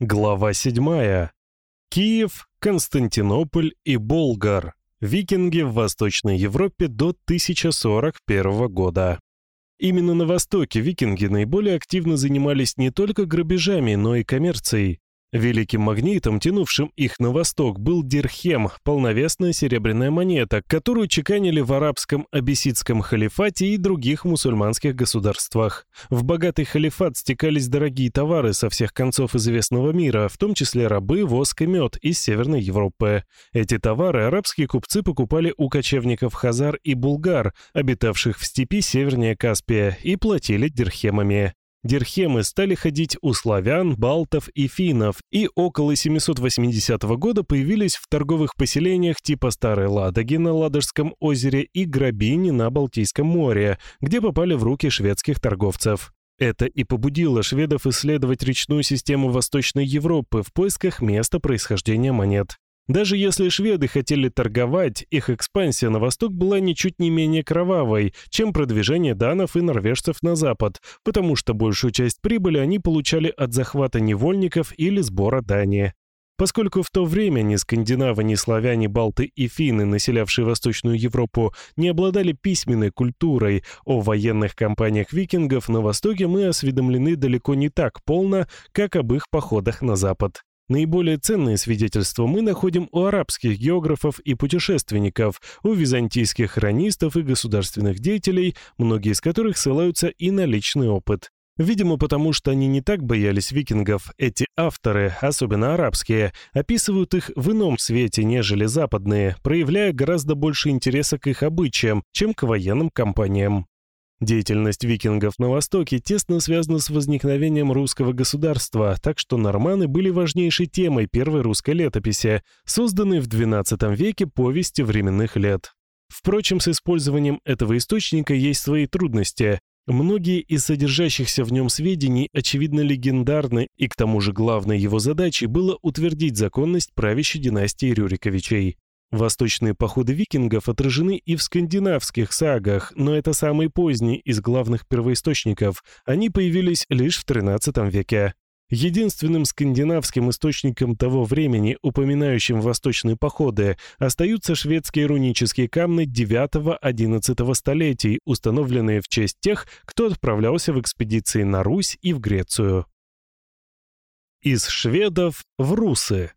Глава 7. Киев, Константинополь и Болгар. Викинги в Восточной Европе до 1041 года. Именно на Востоке викинги наиболее активно занимались не только грабежами, но и коммерцией. Великим магнитом, тянувшим их на восток, был дирхем, полновесная серебряная монета, которую чеканили в арабском абиссидском халифате и других мусульманских государствах. В богатый халифат стекались дорогие товары со всех концов известного мира, в том числе рабы, воск и мед из Северной Европы. Эти товары арабские купцы покупали у кочевников хазар и булгар, обитавших в степи севернее Каспия, и платили дирхемами. Дирхемы стали ходить у славян, балтов и финнов, и около 780 года появились в торговых поселениях типа Старой Ладоги на Ладожском озере и Грабини на Балтийском море, где попали в руки шведских торговцев. Это и побудило шведов исследовать речную систему Восточной Европы в поисках места происхождения монет. Даже если шведы хотели торговать, их экспансия на восток была ничуть не менее кровавой, чем продвижение данов и норвежцев на запад, потому что большую часть прибыли они получали от захвата невольников или сбора дани. Поскольку в то время ни скандинавы, ни славяне, балты и финны, населявшие Восточную Европу, не обладали письменной культурой о военных кампаниях викингов на Востоке, мы осведомлены далеко не так полно, как об их походах на Запад. Наиболее ценные свидетельства мы находим у арабских географов и путешественников, у византийских хронистов и государственных деятелей, многие из которых ссылаются и на личный опыт. Видимо, потому что они не так боялись викингов, эти авторы, особенно арабские, описывают их в ином свете, нежели западные, проявляя гораздо больше интереса к их обычаям, чем к военным кампаниям. Деятельность викингов на Востоке тесно связана с возникновением русского государства, так что норманы были важнейшей темой первой русской летописи, созданной в XII веке повести временных лет. Впрочем, с использованием этого источника есть свои трудности. Многие из содержащихся в нем сведений очевидно легендарны, и к тому же главной его задачей было утвердить законность правящей династии Рюриковичей. Восточные походы викингов отражены и в скандинавских сагах, но это самые поздние из главных первоисточников. Они появились лишь в XIII веке. Единственным скандинавским источником того времени, упоминающим восточные походы, остаются шведские рунические камни IX-XI столетий, установленные в честь тех, кто отправлялся в экспедиции на Русь и в Грецию. Из шведов в русы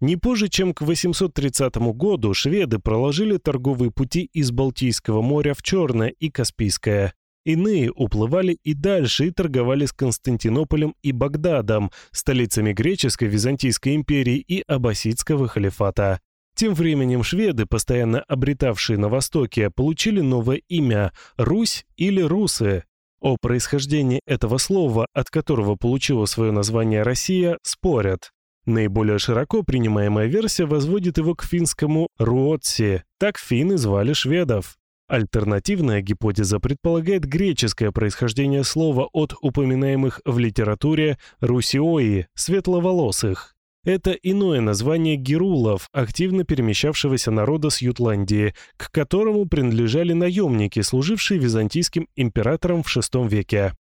не позже, чем к 830 году, шведы проложили торговые пути из Балтийского моря в Черное и Каспийское. Иные уплывали и дальше и торговали с Константинополем и Багдадом, столицами греческой Византийской империи и Аббасидского халифата. Тем временем шведы, постоянно обретавшие на Востоке, получили новое имя – Русь или Русы. О происхождении этого слова, от которого получила свое название Россия, спорят. Наиболее широко принимаемая версия возводит его к финскому «руотси», так финны звали шведов. Альтернативная гипотеза предполагает греческое происхождение слова от упоминаемых в литературе «русиои» — светловолосых. Это иное название герулов, активно перемещавшегося народа с Ютландии, к которому принадлежали наемники, служившие византийским императором в VI веке.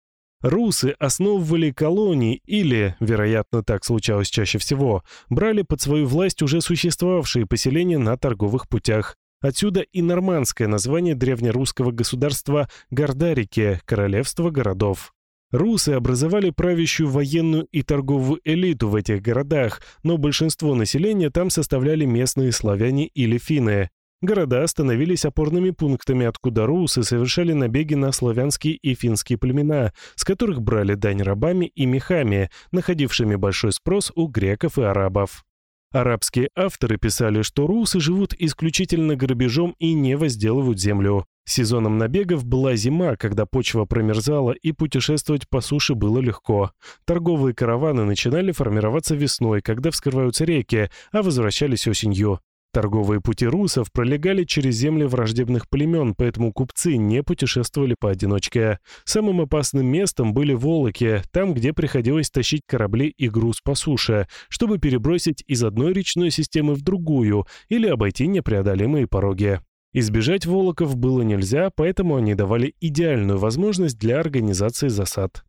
Русы основывали колонии или, вероятно, так случалось чаще всего, брали под свою власть уже существовавшие поселения на торговых путях. Отсюда и нормандское название древнерусского государства Гордарики, королевство городов. Русы образовали правящую военную и торговую элиту в этих городах, но большинство населения там составляли местные славяне или финны. Города становились опорными пунктами, откуда русы совершали набеги на славянские и финские племена, с которых брали дань рабами и мехами, находившими большой спрос у греков и арабов. Арабские авторы писали, что русы живут исключительно грабежом и не возделывают землю. Сезоном набегов была зима, когда почва промерзала и путешествовать по суше было легко. Торговые караваны начинали формироваться весной, когда вскрываются реки, а возвращались осенью. Торговые пути русов пролегали через земли враждебных племен, поэтому купцы не путешествовали поодиночке. Самым опасным местом были Волоки, там, где приходилось тащить корабли и груз по суше, чтобы перебросить из одной речной системы в другую или обойти непреодолимые пороги. Избежать Волоков было нельзя, поэтому они давали идеальную возможность для организации засад.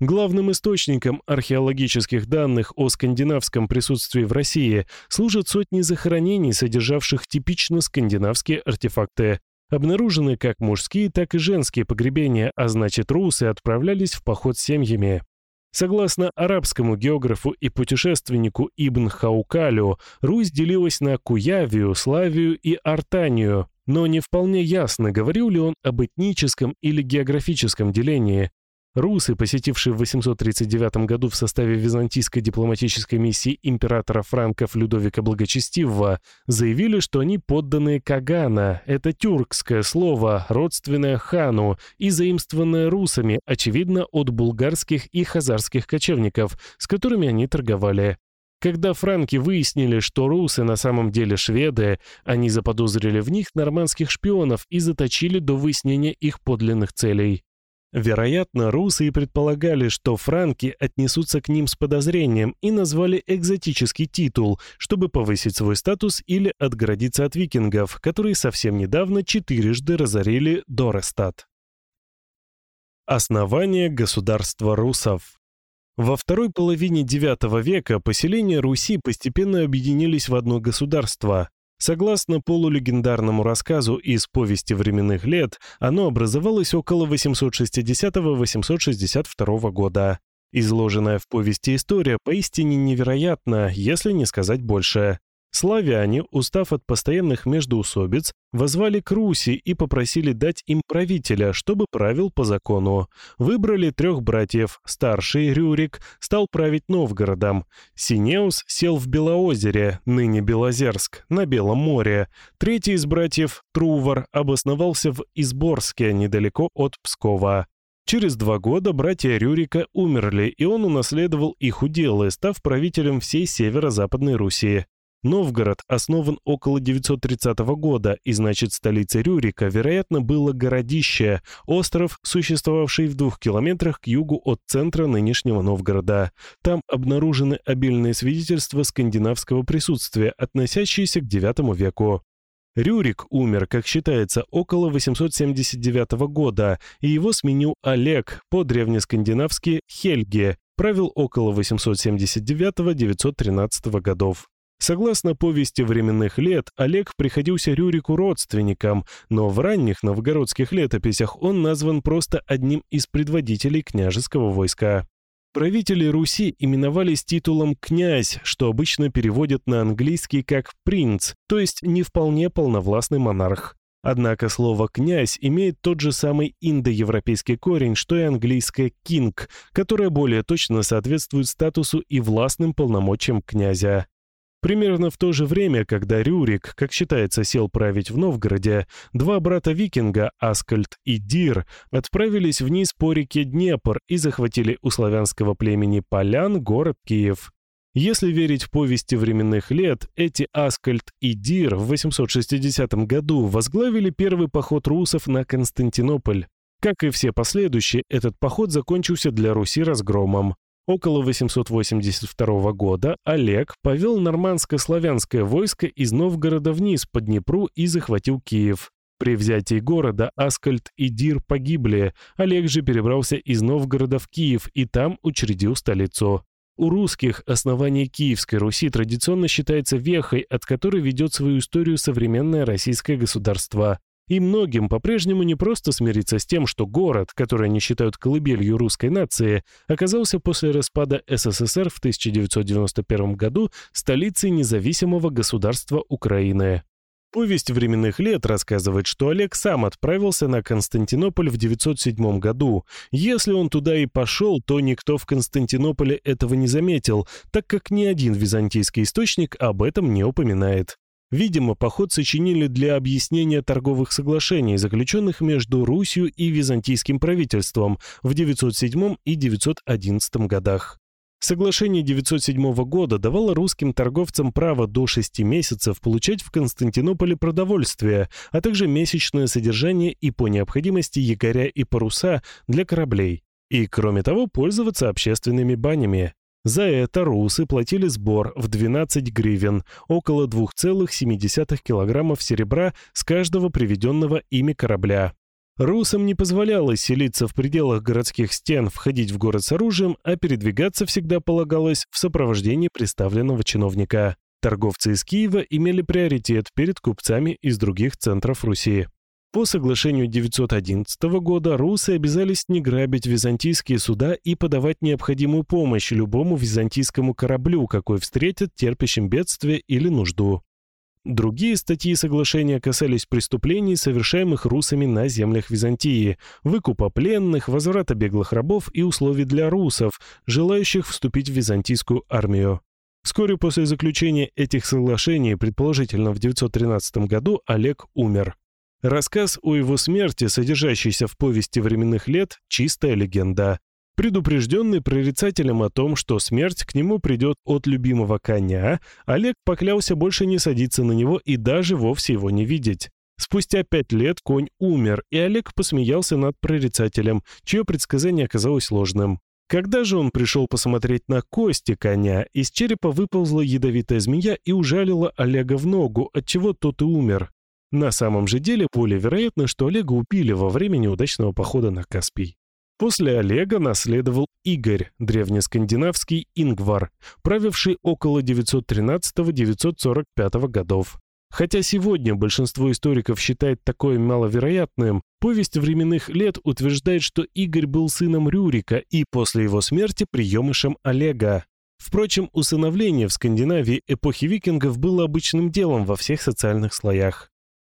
Главным источником археологических данных о скандинавском присутствии в России служат сотни захоронений, содержавших типично скандинавские артефакты. Обнаружены как мужские, так и женские погребения, а значит, русы отправлялись в поход с семьями. Согласно арабскому географу и путешественнику Ибн Хаукалю, Русь делилась на Куявию, Славию и Артанию, но не вполне ясно, говорил ли он об этническом или географическом делении. Русы, посетившие в 839 году в составе византийской дипломатической миссии императора франков Людовика Благочестивого, заявили, что они подданные Кагана, это тюркское слово, родственное хану и заимствованное русами, очевидно, от булгарских и хазарских кочевников, с которыми они торговали. Когда франки выяснили, что русы на самом деле шведы, они заподозрили в них нормандских шпионов и заточили до выяснения их подлинных целей. Вероятно, русы и предполагали, что франки отнесутся к ним с подозрением и назвали экзотический титул, чтобы повысить свой статус или отгородиться от викингов, которые совсем недавно четырежды разорили Дорестат. Основание государства русов Во второй половине IX века поселения Руси постепенно объединились в одно государство. Согласно полулегендарному рассказу из «Повести временных лет», оно образовалось около 860-862 года. Изложенная в повести история поистине невероятна, если не сказать больше. Славяне, устав от постоянных междоусобиц, возвали к Руси и попросили дать им правителя, чтобы правил по закону. Выбрали трех братьев. Старший, Рюрик, стал править Новгородом. Синеус сел в Белоозере, ныне Белозерск, на Белом море. Третий из братьев, Трувор, обосновался в Изборске, недалеко от Пскова. Через два года братья Рюрика умерли, и он унаследовал их уделы, став правителем всей северо-западной Руси. Новгород основан около 930 года, и значит столицей Рюрика, вероятно, было городище, остров, существовавший в двух километрах к югу от центра нынешнего Новгорода. Там обнаружены обильные свидетельства скандинавского присутствия, относящиеся к IX веку. Рюрик умер, как считается, около 879 года, и его сменил Олег, по-древнескандинавски Хельге, правил около 879-913 годов. Согласно повести временных лет, Олег приходился Рюрику родственником, но в ранних новгородских летописях он назван просто одним из предводителей княжеского войска. Правители Руси именовались титулом «князь», что обычно переводят на английский как «принц», то есть не вполне полновластный монарх. Однако слово «князь» имеет тот же самый индоевропейский корень, что и английское «кинг», которое более точно соответствует статусу и властным полномочиям князя. Примерно в то же время, когда Рюрик, как считается, сел править в Новгороде, два брата-викинга, Аскальд и Дир, отправились вниз по реке Днепр и захватили у славянского племени полян город Киев. Если верить повести временных лет, эти Аскальд и Дир в 860 году возглавили первый поход русов на Константинополь. Как и все последующие, этот поход закончился для Руси разгромом. Около 882 года Олег повел нормандско-славянское войско из Новгорода вниз по Днепру и захватил Киев. При взятии города Аскальд и Дир погибли, Олег же перебрался из Новгорода в Киев и там учредил столицу. У русских основание Киевской Руси традиционно считается вехой, от которой ведет свою историю современное российское государство. И многим по-прежнему не просто смириться с тем, что город, который они считают колыбелью русской нации, оказался после распада СССР в 1991 году столицей независимого государства Украины. Повесть временных лет рассказывает, что Олег сам отправился на Константинополь в 907 году. Если он туда и пошел, то никто в Константинополе этого не заметил, так как ни один византийский источник об этом не упоминает. Видимо, поход сочинили для объяснения торговых соглашений, заключенных между Русью и византийским правительством в 907 и 911 годах. Соглашение 907 года давало русским торговцам право до 6 месяцев получать в Константинополе продовольствие, а также месячное содержание и по необходимости якоря и паруса для кораблей. И, кроме того, пользоваться общественными банями. За это русы платили сбор в 12 гривен, около 2,7 килограммов серебра с каждого приведенного ими корабля. Русам не позволялось селиться в пределах городских стен, входить в город с оружием, а передвигаться всегда полагалось в сопровождении представленного чиновника. Торговцы из Киева имели приоритет перед купцами из других центров Руси. По соглашению 911 года русы обязались не грабить византийские суда и подавать необходимую помощь любому византийскому кораблю, какой встретят терпящим бедствие или нужду. Другие статьи соглашения касались преступлений, совершаемых русами на землях Византии, выкупа пленных, возврата беглых рабов и условий для русов, желающих вступить в византийскую армию. Вскоре после заключения этих соглашений, предположительно в 913 году, Олег умер. Рассказ о его смерти, содержащийся в повести временных лет, чистая легенда. Предупрежденный прорицателем о том, что смерть к нему придет от любимого коня, Олег поклялся больше не садиться на него и даже вовсе его не видеть. Спустя пять лет конь умер, и Олег посмеялся над прорицателем, чье предсказание оказалось ложным. Когда же он пришел посмотреть на кости коня, из черепа выползла ядовитая змея и ужалила Олега в ногу, отчего тот и умер. На самом же деле более вероятно, что Олега убили во время неудачного похода на Каспий. После Олега наследовал Игорь, древнескандинавский Ингвар, правивший около 913-945 годов. Хотя сегодня большинство историков считает такое маловероятным, повесть временных лет утверждает, что Игорь был сыном Рюрика и после его смерти приемышем Олега. Впрочем, усыновление в Скандинавии эпохи викингов было обычным делом во всех социальных слоях.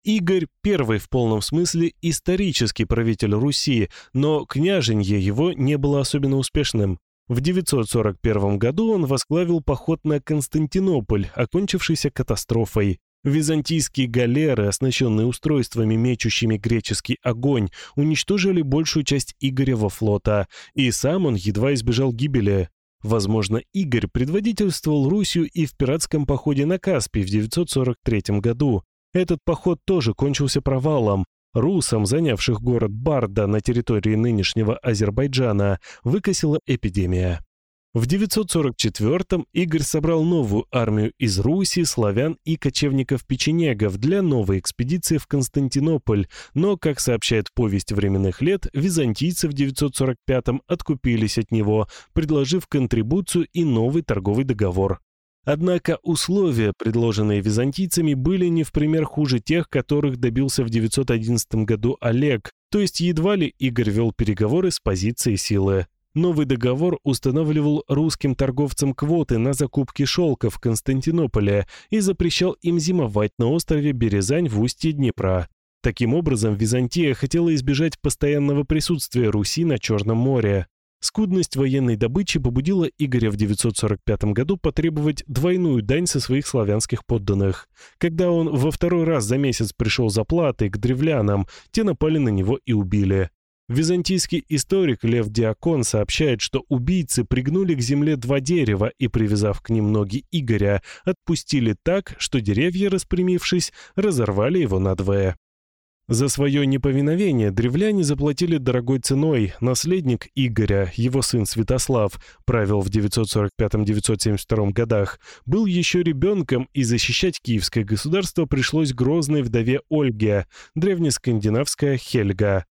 Игорь – первый в полном смысле исторический правитель Руси, но княженье его не было особенно успешным. В 941 году он возглавил поход на Константинополь, окончившийся катастрофой. Византийские галеры, оснащенные устройствами, мечущими греческий огонь, уничтожили большую часть Игорева флота, и сам он едва избежал гибели. Возможно, Игорь предводительствовал Русью и в пиратском походе на Каспий в 943 году, этот поход тоже кончился провалом. Русам, занявших город Барда на территории нынешнего Азербайджана, выкосила эпидемия. В 944-м Игорь собрал новую армию из Руси, славян и кочевников-печенегов для новой экспедиции в Константинополь, но, как сообщает повесть временных лет, византийцы в 945-м откупились от него, предложив контрибуцию и новый торговый договор. Однако условия, предложенные византийцами, были не в пример хуже тех, которых добился в 911 году Олег, то есть едва ли Игорь вел переговоры с позиции силы. Новый договор устанавливал русским торговцам квоты на закупки шелка в Константинополе и запрещал им зимовать на острове Березань в устье Днепра. Таким образом, Византия хотела избежать постоянного присутствия Руси на Черном море. Скудность военной добычи побудила Игоря в 945 году потребовать двойную дань со своих славянских подданных. Когда он во второй раз за месяц пришел за платой к древлянам, те напали на него и убили. Византийский историк Лев Диакон сообщает, что убийцы пригнули к земле два дерева и, привязав к ним ноги Игоря, отпустили так, что деревья, распрямившись, разорвали его надвое. За свое неповиновение древляне заплатили дорогой ценой. Наследник Игоря, его сын Святослав, правил в 945-972 годах, был еще ребенком, и защищать киевское государство пришлось грозной вдове Ольге, древнескандинавская Хельга.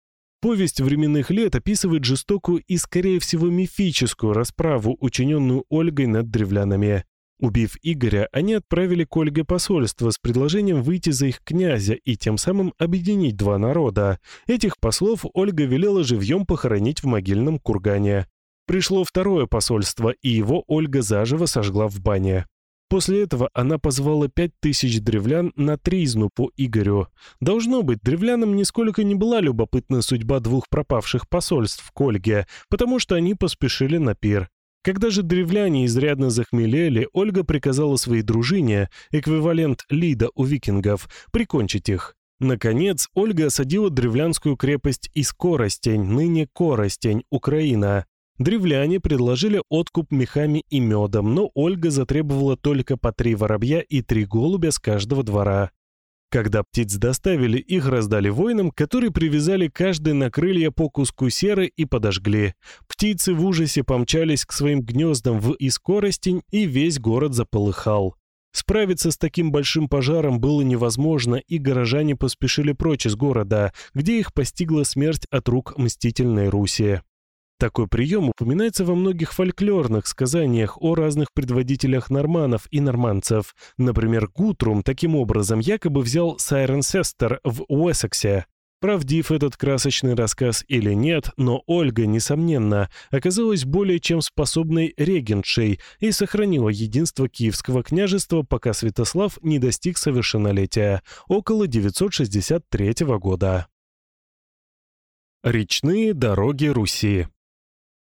Повесть временных лет описывает жестокую и, скорее всего, мифическую расправу, учиненную Ольгой над древлянами. Убив Игоря, они отправили к Ольге посольство с предложением выйти за их князя и тем самым объединить два народа. Этих послов Ольга велела живьем похоронить в могильном кургане. Пришло второе посольство, и его Ольга заживо сожгла в бане. После этого она позвала пять тысяч древлян на тризну по Игорю. Должно быть, древлянам нисколько не была любопытна судьба двух пропавших посольств к Ольге, потому что они поспешили на пир. Когда же древляне изрядно захмелели, Ольга приказала своей дружине, эквивалент Лида у викингов, прикончить их. Наконец, Ольга осадила древлянскую крепость Искоростень, ныне Коростень, Украина. Древляне предложили откуп мехами и медом, но Ольга затребовала только по три воробья и три голубя с каждого двора. Когда птиц доставили, их раздали воинам, которые привязали каждый на крылья по куску серы и подожгли. Птицы в ужасе помчались к своим гнездам в Искоростень, и весь город заполыхал. Справиться с таким большим пожаром было невозможно, и горожане поспешили прочь из города, где их постигла смерть от рук мстительной Руси. Такой прием упоминается во многих фольклорных сказаниях о разных предводителях норманов и норманцев. Например, Гутрум таким образом якобы взял Сайренсестер в Уэссексе, Правдив этот красочный рассказ или нет, но Ольга, несомненно, оказалась более чем способной регентшей и сохранила единство Киевского княжества, пока Святослав не достиг совершеннолетия, около 963 года. Речные дороги Руси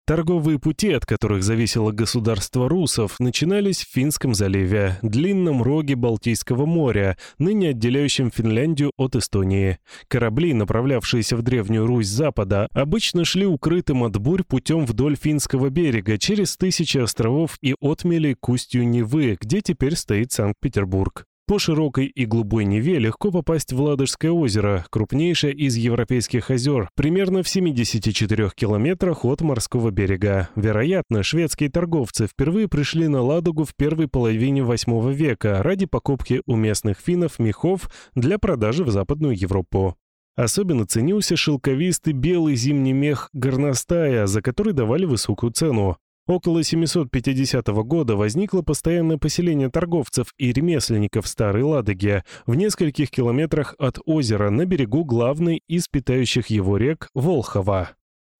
Торговые пути, от которых зависело государство русов, начинались в Финском заливе, длинном роге Балтийского моря, ныне отделяющем Финляндию от Эстонии. Корабли, направлявшиеся в Древнюю Русь запада, обычно шли укрытым от бурь путем вдоль Финского берега, через тысячи островов и отмели к устью Невы, где теперь стоит Санкт-Петербург. По широкой и глубокой Неве легко попасть в Ладожское озеро, крупнейшее из европейских озер, примерно в 74 километрах от морского берега. Вероятно, шведские торговцы впервые пришли на Ладогу в первой половине VIII века ради покупки у местных финнов мехов для продажи в Западную Европу. Особенно ценился шелковистый белый зимний мех горностая, за который давали высокую цену. Около 750 года возникло постоянное поселение торговцев и ремесленников Старой Ладоги в нескольких километрах от озера на берегу главной из питающих его рек Волхова.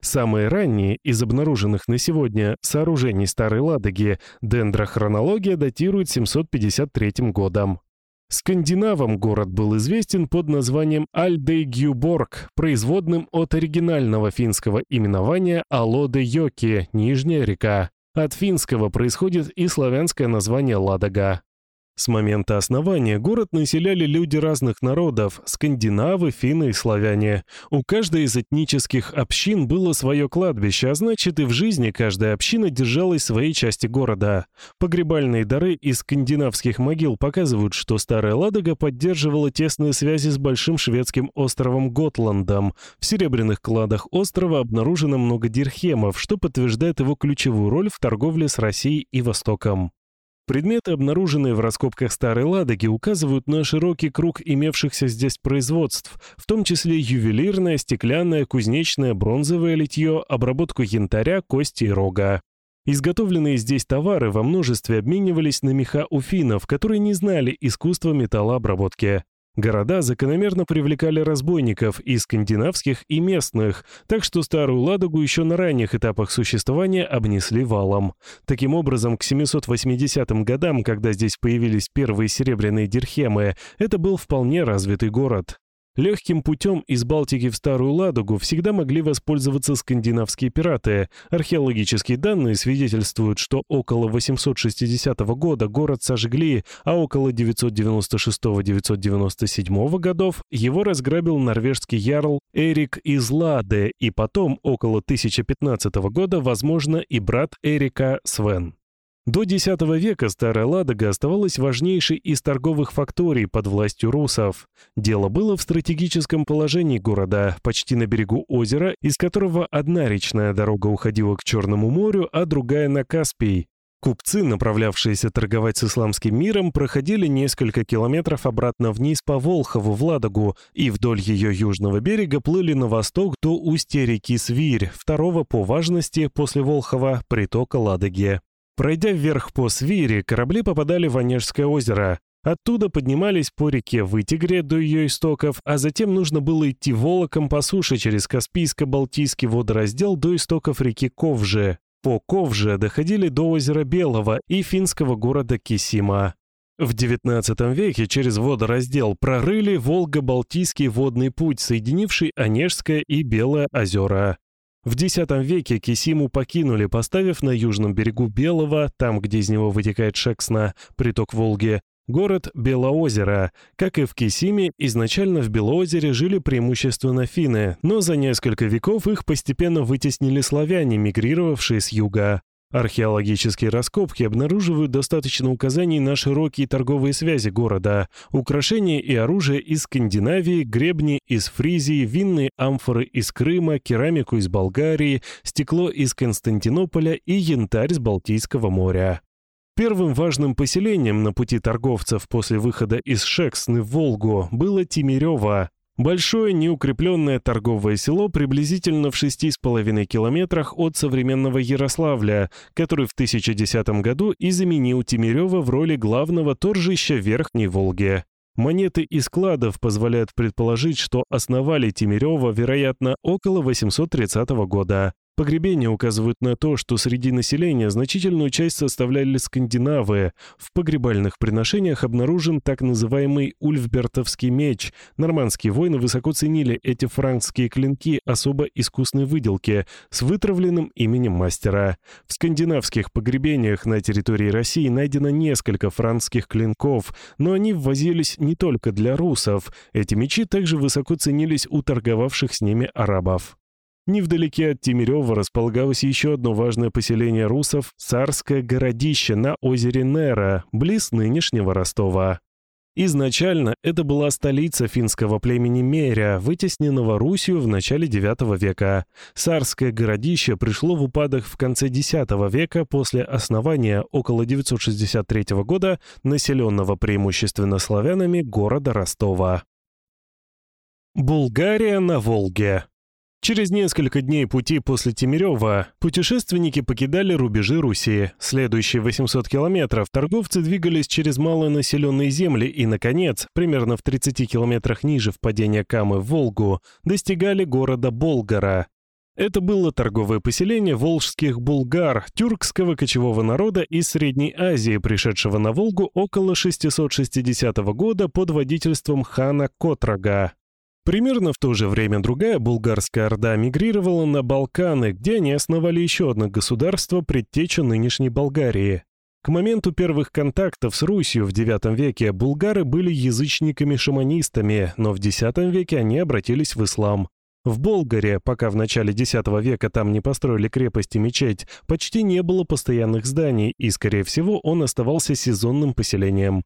Самые ранние из обнаруженных на сегодня сооружений Старой Ладоги дендрохронология датирует 753 годом. Скандинавам город был известен под названием Альдейгюборг, производным от оригинального финского именования Алоде-Йоки, Нижняя река. От финского происходит и славянское название Ладога. С момента основания город населяли люди разных народов – скандинавы, финны и славяне. У каждой из этнических общин было свое кладбище, а значит и в жизни каждая община держалась своей части города. Погребальные дары из скандинавских могил показывают, что Старая Ладога поддерживала тесные связи с большим шведским островом Готландом. В серебряных кладах острова обнаружено много дирхемов, что подтверждает его ключевую роль в торговле с Россией и Востоком. Предметы, обнаруженные в раскопках Старой Ладоги, указывают на широкий круг имевшихся здесь производств, в том числе ювелирное, стеклянное, кузнечное, бронзовое литье, обработку янтаря, кости и рога. Изготовленные здесь товары во множестве обменивались на меха у финнов, которые не знали искусства металлообработки. Города закономерно привлекали разбойников и скандинавских, и местных, так что Старую Ладогу еще на ранних этапах существования обнесли валом. Таким образом, к 780 годам, когда здесь появились первые серебряные дирхемы, это был вполне развитый город. Легким путем из Балтики в Старую Ладогу всегда могли воспользоваться скандинавские пираты. Археологические данные свидетельствуют, что около 860 года город сожгли, а около 996-997 годов его разграбил норвежский ярл Эрик из Ладе, и потом, около 1015 года, возможно, и брат Эрика Свен. До X века Старая Ладога оставалась важнейшей из торговых факторий под властью русов. Дело было в стратегическом положении города, почти на берегу озера, из которого одна речная дорога уходила к Черному морю, а другая на Каспий. Купцы, направлявшиеся торговать с исламским миром, проходили несколько километров обратно вниз по Волхову в Ладогу и вдоль ее южного берега плыли на восток до устья реки Свирь, второго по важности после Волхова притока Ладоги. Пройдя вверх по Свире, корабли попадали в Онежское озеро. Оттуда поднимались по реке Вытигре до ее истоков, а затем нужно было идти волоком по суше через Каспийско-Балтийский водораздел до истоков реки Ковже. По Ковже доходили до озера Белого и финского города Кисима. В XIX веке через водораздел прорыли Волго-Балтийский водный путь, соединивший Онежское и Белое озера. В X веке Кисиму покинули, поставив на южном берегу Белого, там, где из него вытекает Шексна, приток Волги, город Белоозеро. Как и в Кисиме, изначально в Белоозере жили преимущественно финны, но за несколько веков их постепенно вытеснили славяне, мигрировавшие с юга. Археологические раскопки обнаруживают достаточно указаний на широкие торговые связи города, украшения и оружие из Скандинавии, гребни из Фризии, винные амфоры из Крыма, керамику из Болгарии, стекло из Константинополя и янтарь с Балтийского моря. Первым важным поселением на пути торговцев после выхода из Шексны в Волгу было Тимирево, Большое неукрепленное торговое село приблизительно в 6,5 километрах от современного Ярославля, который в 1010 году и заменил Тимирева в роли главного торжища Верхней Волги. Монеты из складов позволяют предположить, что основали Тимирева, вероятно, около 830 года. Погребения указывают на то, что среди населения значительную часть составляли скандинавы. В погребальных приношениях обнаружен так называемый ульфбертовский меч. Нормандские воины высоко ценили эти франкские клинки особо искусной выделки с вытравленным именем мастера. В скандинавских погребениях на территории России найдено несколько франкских клинков, но они ввозились не только для русов. Эти мечи также высоко ценились у торговавших с ними арабов. Невдалеке от Тимирева располагалось еще одно важное поселение русов – царское городище на озере Нера, близ нынешнего Ростова. Изначально это была столица финского племени Меря, вытесненного Русью в начале IX века. Царское городище пришло в упадок в конце X века после основания около 963 года населенного преимущественно славянами города Ростова. Булгария на Волге Через несколько дней пути после Тимирева путешественники покидали рубежи Руси. Следующие 800 километров торговцы двигались через малонаселенные земли и, наконец, примерно в 30 километрах ниже впадения Камы в Волгу, достигали города Болгара. Это было торговое поселение волжских булгар, тюркского кочевого народа из Средней Азии, пришедшего на Волгу около 660 года под водительством хана Котрага. Примерно в то же время другая булгарская орда мигрировала на Балканы, где они основали еще одно государство, предтечу нынешней Болгарии. К моменту первых контактов с Русью в IX веке булгары были язычниками-шаманистами, но в X веке они обратились в ислам. В Болгаре, пока в начале X века там не построили крепость и мечеть, почти не было постоянных зданий, и, скорее всего, он оставался сезонным поселением.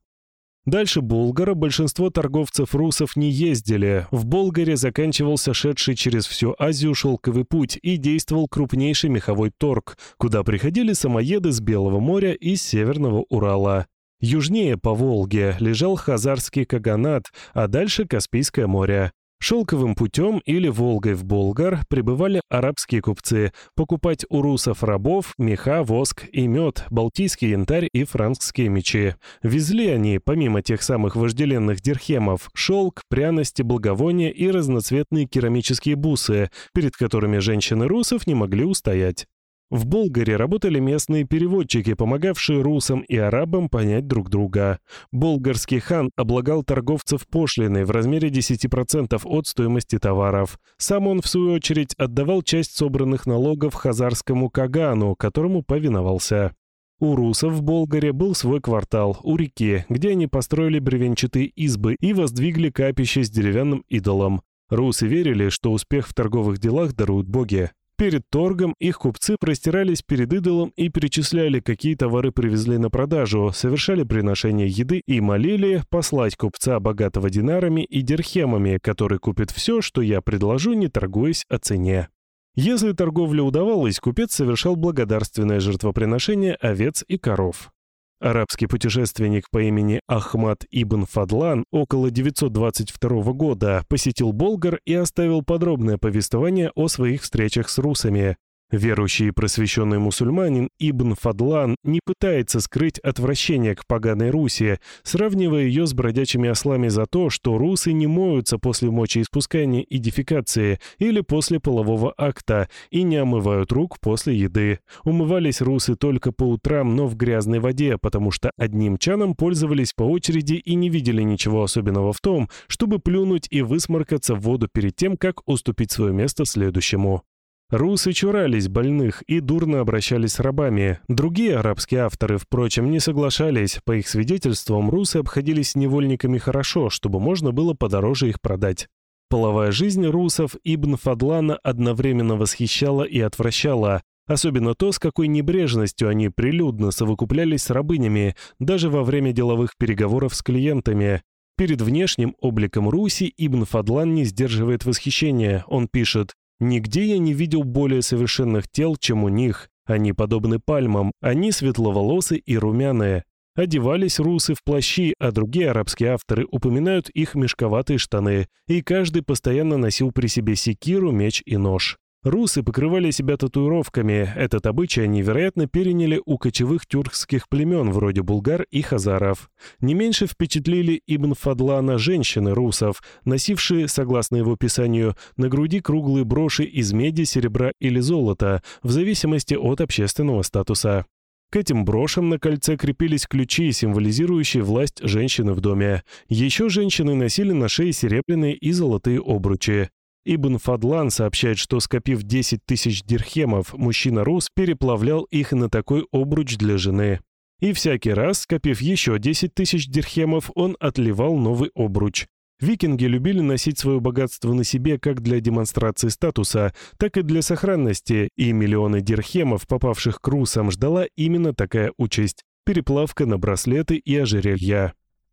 Дальше Болгара большинство торговцев русов не ездили. В Болгаре заканчивался шедший через всю Азию шелковый путь и действовал крупнейший меховой торг, куда приходили самоеды с Белого моря и Северного Урала. Южнее по Волге лежал Хазарский Каганат, а дальше Каспийское море. Шелковым путем или Волгой в Болгар прибывали арабские купцы покупать у русов рабов, меха, воск и мед, балтийский янтарь и франкские мечи. Везли они, помимо тех самых вожделенных дирхемов, шелк, пряности, благовония и разноцветные керамические бусы, перед которыми женщины русов не могли устоять. В Болгаре работали местные переводчики, помогавшие русам и арабам понять друг друга. Болгарский хан облагал торговцев пошлиной в размере 10% от стоимости товаров. Сам он, в свою очередь, отдавал часть собранных налогов хазарскому кагану, которому повиновался. У русов в Болгаре был свой квартал, у реки, где они построили бревенчатые избы и воздвигли капище с деревянным идолом. Русы верили, что успех в торговых делах даруют боги. Перед торгом их купцы простирались перед идолом и перечисляли, какие товары привезли на продажу, совершали приношение еды и молили послать купца богатого динарами и дирхемами, который купит все, что я предложу, не торгуясь о цене. Если торговля удавалась, купец совершал благодарственное жертвоприношение овец и коров. Арабский путешественник по имени Ахмад ибн Фадлан около 922 года посетил Болгар и оставил подробное повествование о своих встречах с русами. Верующий и просвещенный мусульманин Ибн Фадлан не пытается скрыть отвращение к поганой Руси, сравнивая ее с бродячими ослами за то, что русы не моются после мочеиспускания и дефекации или после полового акта и не омывают рук после еды. Умывались русы только по утрам, но в грязной воде, потому что одним чаном пользовались по очереди и не видели ничего особенного в том, чтобы плюнуть и высморкаться в воду перед тем, как уступить свое место следующему. Русы чурались больных и дурно обращались с рабами. Другие арабские авторы, впрочем, не соглашались. По их свидетельствам, русы обходились с невольниками хорошо, чтобы можно было подороже их продать. Половая жизнь русов Ибн Фадлана одновременно восхищала и отвращала, особенно то, с какой небрежностью они прилюдно совокуплялись с рабынями, даже во время деловых переговоров с клиентами. Перед внешним обликом Руси Ибн Фадлан не сдерживает восхищения. Он пишет Нигде я не видел более совершенных тел, чем у них. Они подобны пальмам, они светловолосы и румяные. Одевались русы в плащи, а другие арабские авторы упоминают их мешковатые штаны, и каждый постоянно носил при себе секиру, меч и нож. Русы покрывали себя татуировками. Этот обычай они, вероятно, переняли у кочевых тюркских племен вроде булгар и хазаров. Не меньше впечатлили Ибн Фадлана женщины русов, носившие, согласно его писанию, на груди круглые броши из меди, серебра или золота, в зависимости от общественного статуса. К этим брошам на кольце крепились ключи, символизирующие власть женщины в доме. Еще женщины носили на шее серебряные и золотые обручи. Ибн Фадлан сообщает, что скопив 10 тысяч дирхемов, мужчина-рус переплавлял их на такой обруч для жены. И всякий раз, скопив еще 10 тысяч дирхемов, он отливал новый обруч. Викинги любили носить свое богатство на себе как для демонстрации статуса, так и для сохранности, и миллионы дирхемов, попавших к русам, ждала именно такая участь – переплавка на браслеты и ожерелья.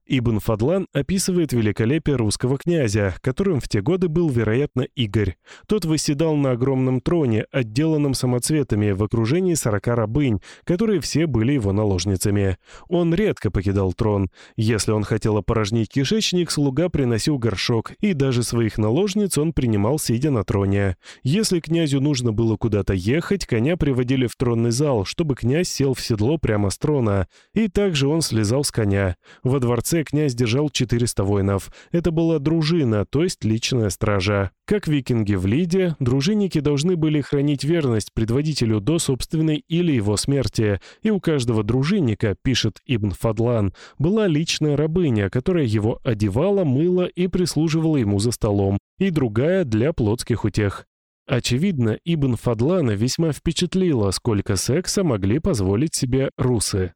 Ибн Фадлан описывает великолепие русского князя, которым в те годы был, вероятно, Игорь. Тот восседал на огромном троне, отделанном самоцветами, в окружении сорока рабынь, которые все были его наложницами. Он редко покидал трон. Если он хотел опорожнить кишечник, слуга приносил горшок, и даже своих наложниц он принимал, сидя на троне. Если князю нужно было куда-то ехать, коня приводили в тронный зал, чтобы князь сел в седло прямо с трона. И также он слезал с коня. Во дворце конце князь держал 400 воинов. Это была дружина, то есть личная стража. Как викинги в Лиде, дружинники должны были хранить верность предводителю до собственной или его смерти, и у каждого дружинника, пишет Ибн Фадлан, была личная рабыня, которая его одевала, мыла и прислуживала ему за столом, и другая для плотских утех. Очевидно, Ибн Фадлана весьма впечатлило, сколько секса могли позволить себе русы.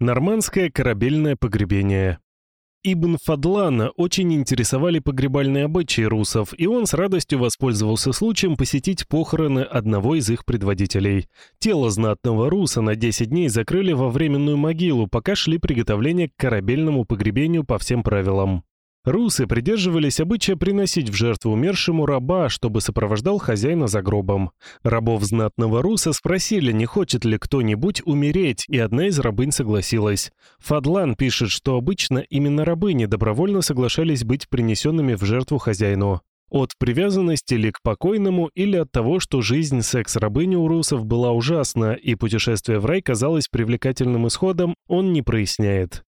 Нормандское корабельное погребение. Ибн Фадлана очень интересовали погребальные обычаи русов, и он с радостью воспользовался случаем посетить похороны одного из их предводителей. Тело знатного руса на 10 дней закрыли во временную могилу, пока шли приготовления к корабельному погребению по всем правилам. Русы придерживались обычая приносить в жертву умершему раба, чтобы сопровождал хозяина за гробом. Рабов знатного руса спросили, не хочет ли кто-нибудь умереть, и одна из рабынь согласилась. Фадлан пишет, что обычно именно рабыни добровольно соглашались быть принесенными в жертву хозяину. От привязанности ли к покойному или от того, что жизнь секс-рабыни у русов была ужасна и путешествие в рай казалось привлекательным исходом, он не проясняет.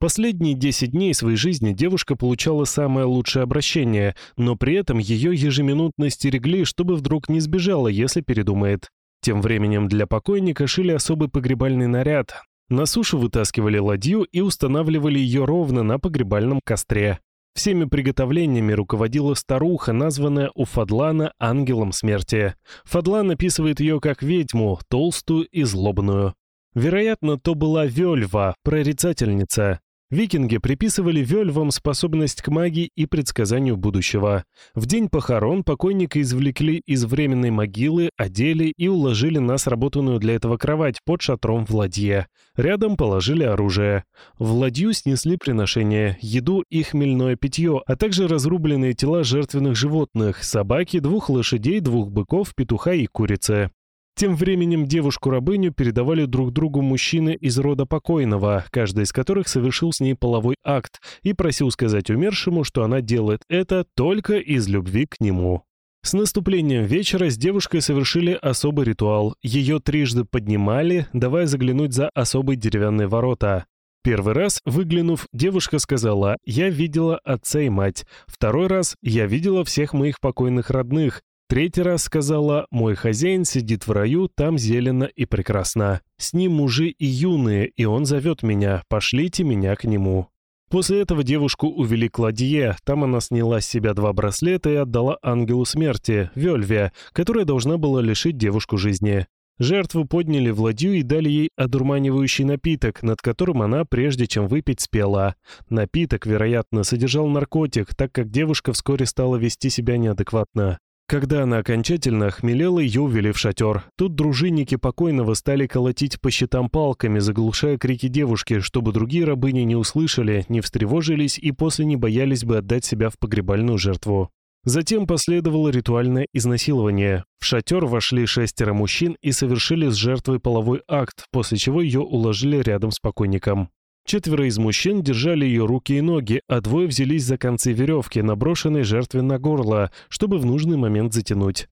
Последние 10 дней своей жизни девушка получала самое лучшее обращение, но при этом ее ежеминутно стерегли, чтобы вдруг не сбежала, если передумает. Тем временем для покойника шили особый погребальный наряд. На сушу вытаскивали ладью и устанавливали ее ровно на погребальном костре. Всеми приготовлениями руководила старуха, названная у Фадлана ангелом смерти. Фадлан описывает ее как ведьму, толстую и злобную. Вероятно, то была Вельва, прорицательница. Викинги приписывали вельвам способность к магии и предсказанию будущего. В день похорон покойника извлекли из временной могилы, одели и уложили на сработанную для этого кровать под шатром в ладье. Рядом положили оружие. В ладью снесли приношения, еду и хмельное питье, а также разрубленные тела жертвенных животных, собаки, двух лошадей, двух быков, петуха и курицы. Тем временем девушку-рабыню передавали друг другу мужчины из рода покойного, каждый из которых совершил с ней половой акт и просил сказать умершему, что она делает это только из любви к нему. С наступлением вечера с девушкой совершили особый ритуал. Ее трижды поднимали, давая заглянуть за особые деревянные ворота. Первый раз, выглянув, девушка сказала «Я видела отца и мать». Второй раз «Я видела всех моих покойных родных». Третий раз сказала, мой хозяин сидит в раю, там зелено и прекрасно. С ним мужи и юные, и он зовет меня, пошлите меня к нему. После этого девушку увели к ладье, там она сняла с себя два браслета и отдала ангелу смерти, Вельве, которая должна была лишить девушку жизни. Жертву подняли в ладью и дали ей одурманивающий напиток, над которым она, прежде чем выпить, спела. Напиток, вероятно, содержал наркотик, так как девушка вскоре стала вести себя неадекватно. Когда она окончательно охмелела, ее увели в шатер. Тут дружинники покойного стали колотить по щитам палками, заглушая крики девушки, чтобы другие рабыни не услышали, не встревожились и после не боялись бы отдать себя в погребальную жертву. Затем последовало ритуальное изнасилование. В шатер вошли шестеро мужчин и совершили с жертвой половой акт, после чего ее уложили рядом с покойником. Четверо из мужчин держали ее руки и ноги, а двое взялись за концы веревки, наброшенной жертве на горло, чтобы в нужный момент затянуть.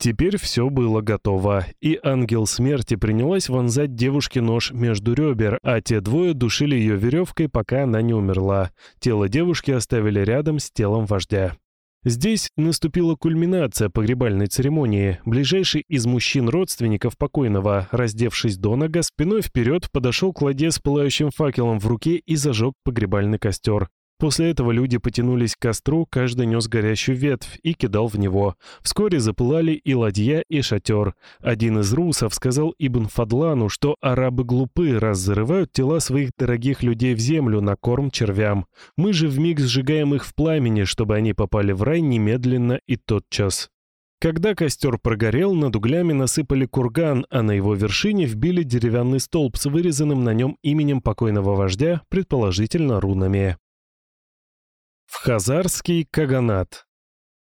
Теперь все было готово, и ангел смерти принялась вонзать девушке нож между ребер, а те двое душили ее веревкой, пока она не умерла. Тело девушки оставили рядом с телом вождя. Здесь наступила кульминация погребальной церемонии. Ближайший из мужчин-родственников покойного, раздевшись до нога, спиной вперед подошел к ладе с пылающим факелом в руке и зажег погребальный костер. После этого люди потянулись к костру, каждый нес горящую ветвь и кидал в него. Вскоре запылали и ладья, и шатер. Один из русов сказал Ибн Фадлану, что арабы глупы, раз зарывают тела своих дорогих людей в землю на корм червям. Мы же вмиг сжигаем их в пламени, чтобы они попали в рай немедленно и тотчас. Когда костер прогорел, над углями насыпали курган, а на его вершине вбили деревянный столб с вырезанным на нем именем покойного вождя, предположительно рунами. В Хазарский Каганат.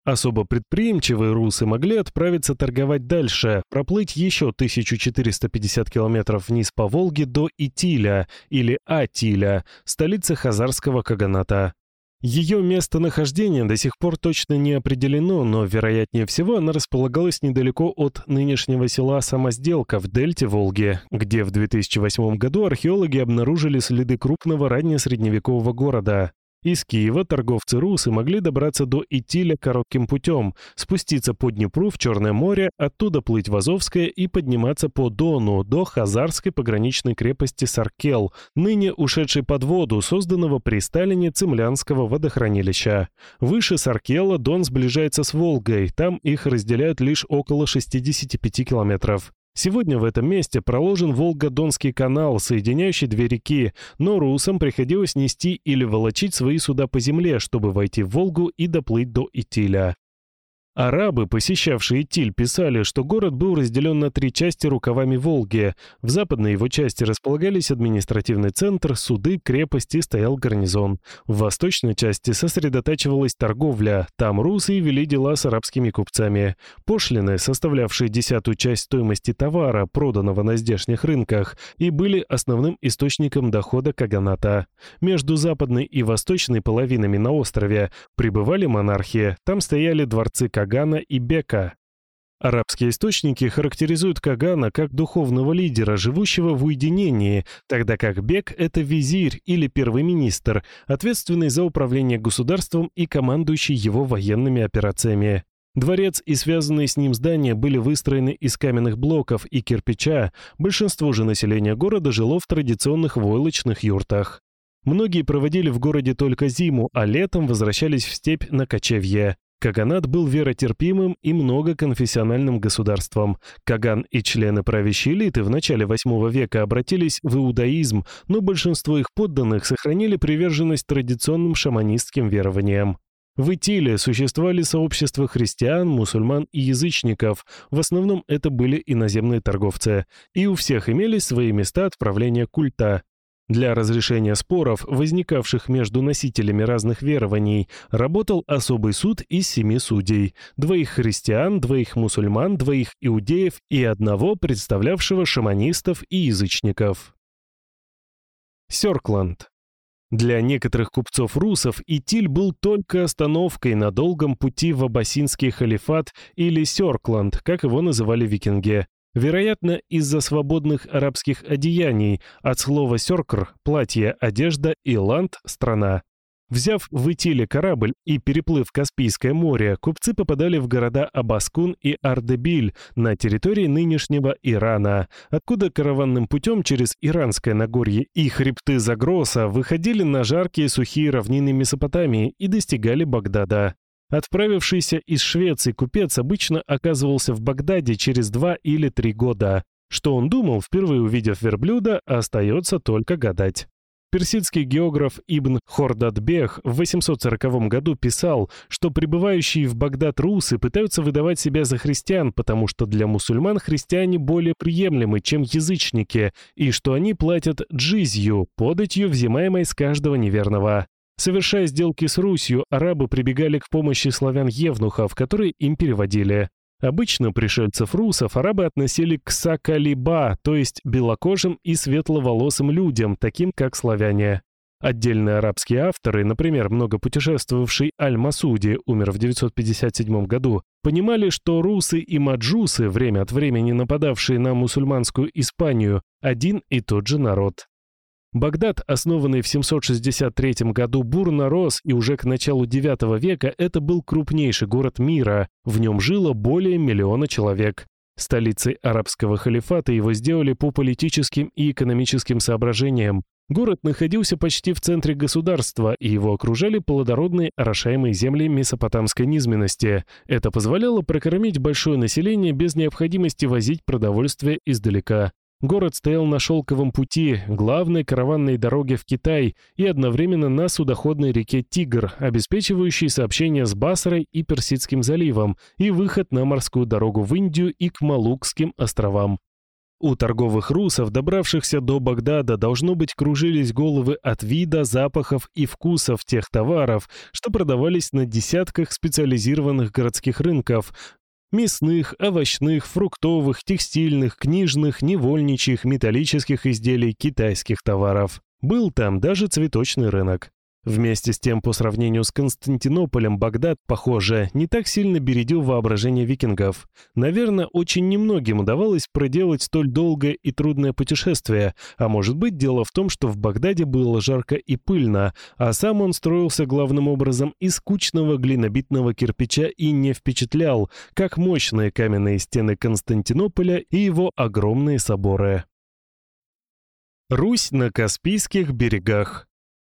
Особо предприимчивые русы могли отправиться торговать дальше, проплыть еще 1450 километров вниз по Волге до Итиля или Атиля, столицы Хазарского Каганата. Ее местонахождение до сих пор точно не определено, но, вероятнее всего, она располагалась недалеко от нынешнего села Самозделка в дельте Волги, где в 2008 году археологи обнаружили следы крупного раннесредневекового города. Из Киева торговцы-русы могли добраться до Итиля коротким путем, спуститься по Днепру в Черное море, оттуда плыть в Азовское и подниматься по Дону до Хазарской пограничной крепости Саркел, ныне ушедшей под воду, созданного при Сталине Цемлянского водохранилища. Выше Саркела Дон сближается с Волгой, там их разделяют лишь около 65 километров. Сегодня в этом месте проложен Волго-Донский канал, соединяющий две реки, но русам приходилось нести или волочить свои суда по земле, чтобы войти в Волгу и доплыть до Итиля. Арабы, посещавшие Тиль, писали, что город был разделен на три части рукавами Волги. В западной его части располагались административный центр, суды, крепости стоял гарнизон. В восточной части сосредотачивалась торговля. Там русы вели дела с арабскими купцами. Пошлины, составлявшие десятую часть стоимости товара, проданного на здешних рынках, и были основным источником дохода Каганата. Между западной и восточной половинами на острове пребывали монархии. Там стояли дворцы Кагана, Кагана и Бека. Арабские источники характеризуют Кагана как духовного лидера, живущего в уединении, тогда как Бек — это визирь или первый министр, ответственный за управление государством и командующий его военными операциями. Дворец и связанные с ним здания были выстроены из каменных блоков и кирпича, большинство же населения города жило в традиционных войлочных юртах. Многие проводили в городе только зиму, а летом возвращались в степь на кочевье. Каганат был веротерпимым и многоконфессиональным государством. Каган и члены правящей элиты в начале VIII века обратились в иудаизм, но большинство их подданных сохранили приверженность традиционным шаманистским верованиям. В Итиле существовали сообщества христиан, мусульман и язычников, в основном это были иноземные торговцы, и у всех имелись свои места отправления культа. Для разрешения споров, возникавших между носителями разных верований, работал особый суд из семи судей, двоих христиан, двоих мусульман, двоих иудеев и одного, представлявшего шаманистов и язычников. Сёркланд. Для некоторых купцов-русов Итиль был только остановкой на долгом пути в Абассинский халифат или Сёркланд, как его называли викинги. Вероятно, из-за свободных арабских одеяний, от слова «сёркр» — платье, одежда и «ланд» — страна. Взяв в Итиле корабль и переплыв Каспийское море, купцы попадали в города Абаскун и Ардебиль на территории нынешнего Ирана, откуда караванным путем через Иранское Нагорье и хребты Загроса выходили на жаркие сухие равнины Месопотамии и достигали Багдада. Отправившийся из Швеции купец обычно оказывался в Багдаде через два или три года. Что он думал, впервые увидев верблюда, остается только гадать. Персидский географ Ибн Хордадбех в 840 году писал, что прибывающие в Багдад русы пытаются выдавать себя за христиан, потому что для мусульман христиане более приемлемы, чем язычники, и что они платят джизью, податью, взимаемой с каждого неверного. Совершая сделки с Русью, арабы прибегали к помощи славян-евнухов, которые им переводили. Обычно пришельцев-русов арабы относили к сакалиба, то есть белокожим и светловолосым людям, таким как славяне. Отдельные арабские авторы, например, много путешествовавший Аль-Масуди, умер в 957 году, понимали, что русы и маджусы, время от времени нападавшие на мусульманскую Испанию, один и тот же народ. Багдад, основанный в 763 году, бурно рос, и уже к началу IX века это был крупнейший город мира, в нем жило более миллиона человек. Столицей арабского халифата его сделали по политическим и экономическим соображениям. Город находился почти в центре государства, и его окружали плодородные орошаемые земли месопотамской низменности. Это позволяло прокормить большое население без необходимости возить продовольствие издалека. Город стоял на шелковом пути, главной караванной дороге в Китай и одновременно на судоходной реке Тигр, обеспечивающей сообщение с Басрой и Персидским заливом и выход на морскую дорогу в Индию и к Малукским островам. У торговых русов, добравшихся до Багдада, должно быть кружились головы от вида, запахов и вкусов тех товаров, что продавались на десятках специализированных городских рынков, мясных, овощных, фруктовых, текстильных, книжных, невольничьих, металлических изделий, китайских товаров. Был там даже цветочный рынок. Вместе с тем, по сравнению с Константинополем, Багдад, похоже, не так сильно бередил воображение викингов. Наверное, очень немногим удавалось проделать столь долгое и трудное путешествие, а может быть, дело в том, что в Багдаде было жарко и пыльно, а сам он строился главным образом из скучного глинобитного кирпича и не впечатлял, как мощные каменные стены Константинополя и его огромные соборы. Русь на Каспийских берегах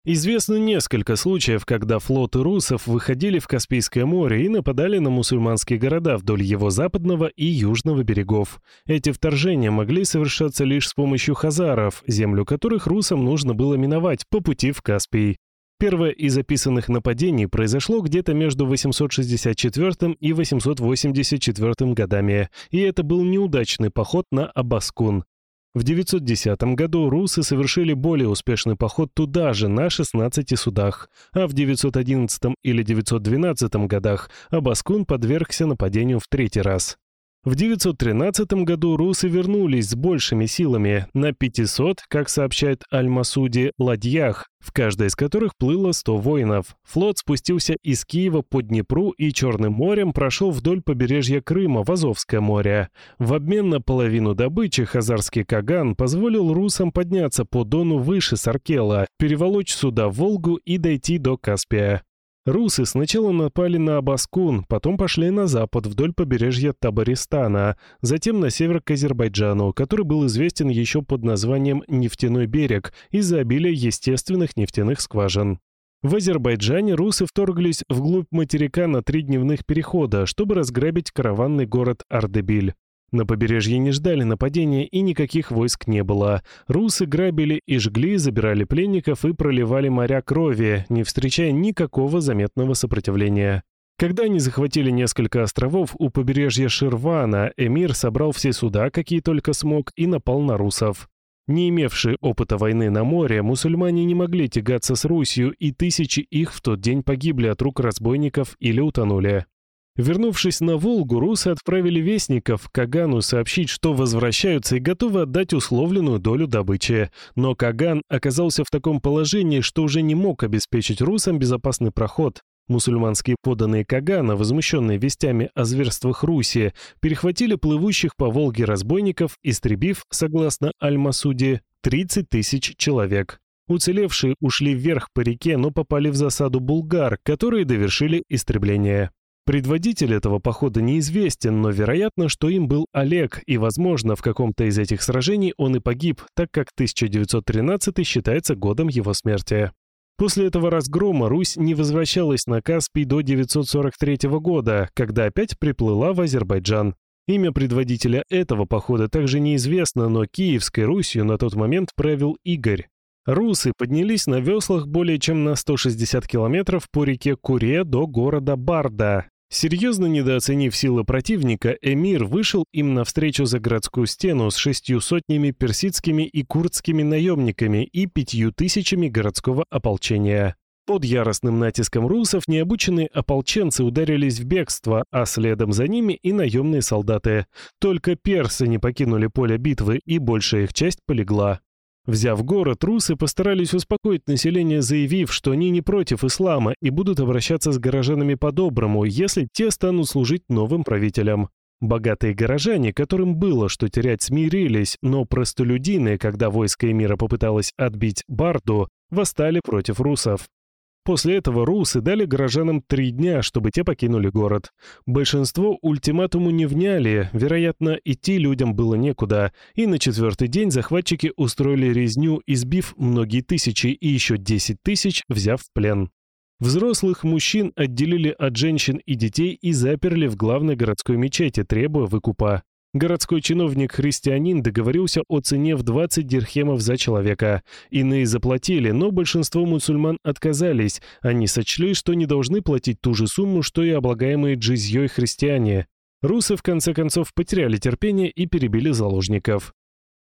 Известно несколько случаев, когда флоты русов выходили в Каспийское море и нападали на мусульманские города вдоль его западного и южного берегов. Эти вторжения могли совершаться лишь с помощью хазаров, землю которых русам нужно было миновать по пути в Каспий. Первое из записанных нападений произошло где-то между 864 и 884 годами, и это был неудачный поход на Абаскун. В 910 году русы совершили более успешный поход туда же, на 16 судах, а в 911 или 912 годах Абаскун подвергся нападению в третий раз. В 913 году русы вернулись с большими силами, на 500, как сообщает Аль-Масуди, ладьях, в каждой из которых плыло 100 воинов. Флот спустился из Киева по Днепру и Черным морем прошел вдоль побережья Крыма в Азовское море. В обмен на половину добычи хазарский Каган позволил русам подняться по Дону выше Саркела, переволочь суда в Волгу и дойти до Каспия. Русы сначала напали на Абаскун, потом пошли на запад вдоль побережья Табаристана, затем на север к Азербайджану, который был известен еще под названием «Нефтяной берег» из-за обилия естественных нефтяных скважин. В Азербайджане русы вторглись вглубь материка на три дневных перехода, чтобы разграбить караванный город Ардебиль. На побережье не ждали нападения и никаких войск не было. Русы грабили и жгли, забирали пленников и проливали моря крови, не встречая никакого заметного сопротивления. Когда они захватили несколько островов у побережья Ширвана, эмир собрал все суда, какие только смог, и напал на русов. Не имевшие опыта войны на море, мусульмане не могли тягаться с Русью, и тысячи их в тот день погибли от рук разбойников или утонули. Вернувшись на Волгу, русы отправили вестников Кагану сообщить, что возвращаются и готовы отдать условленную долю добычи. Но Каган оказался в таком положении, что уже не мог обеспечить русам безопасный проход. Мусульманские поданные Кагана, возмущенные вестями о зверствах Руси, перехватили плывущих по Волге разбойников, истребив, согласно Аль-Масуде, 30 тысяч человек. Уцелевшие ушли вверх по реке, но попали в засаду булгар, которые довершили истребление. Предводитель этого похода неизвестен, но вероятно, что им был Олег, и, возможно, в каком-то из этих сражений он и погиб, так как 1913 считается годом его смерти. После этого разгрома Русь не возвращалась на Каспий до 943 года, когда опять приплыла в Азербайджан. Имя предводителя этого похода также неизвестно, но Киевской Русью на тот момент правил Игорь. Русы поднялись на веслах более чем на 160 километров по реке Куре до города Барда, Серьезно недооценив силы противника, эмир вышел им навстречу за городскую стену с шестью сотнями персидскими и курдскими наемниками и пятью тысячами городского ополчения. Под яростным натиском русов необученные ополченцы ударились в бегство, а следом за ними и наемные солдаты. Только персы не покинули поле битвы, и большая их часть полегла. Взяв город, русы постарались успокоить население, заявив, что они не против ислама и будут обращаться с горожанами по-доброму, если те станут служить новым правителям. Богатые горожане, которым было что терять, смирились, но простолюдины, когда войско эмира попыталось отбить Барду, восстали против русов. После этого русы дали горожанам три дня, чтобы те покинули город. Большинство ультиматуму не вняли, вероятно, идти людям было некуда, и на четвертый день захватчики устроили резню, избив многие тысячи и еще десять тысяч, взяв в плен. Взрослых мужчин отделили от женщин и детей и заперли в главной городской мечети, требуя выкупа. Городской чиновник-христианин договорился о цене в 20 дирхемов за человека. Иные заплатили, но большинство мусульман отказались. Они сочли, что не должны платить ту же сумму, что и облагаемые джизьей христиане. Русы в конце концов потеряли терпение и перебили заложников.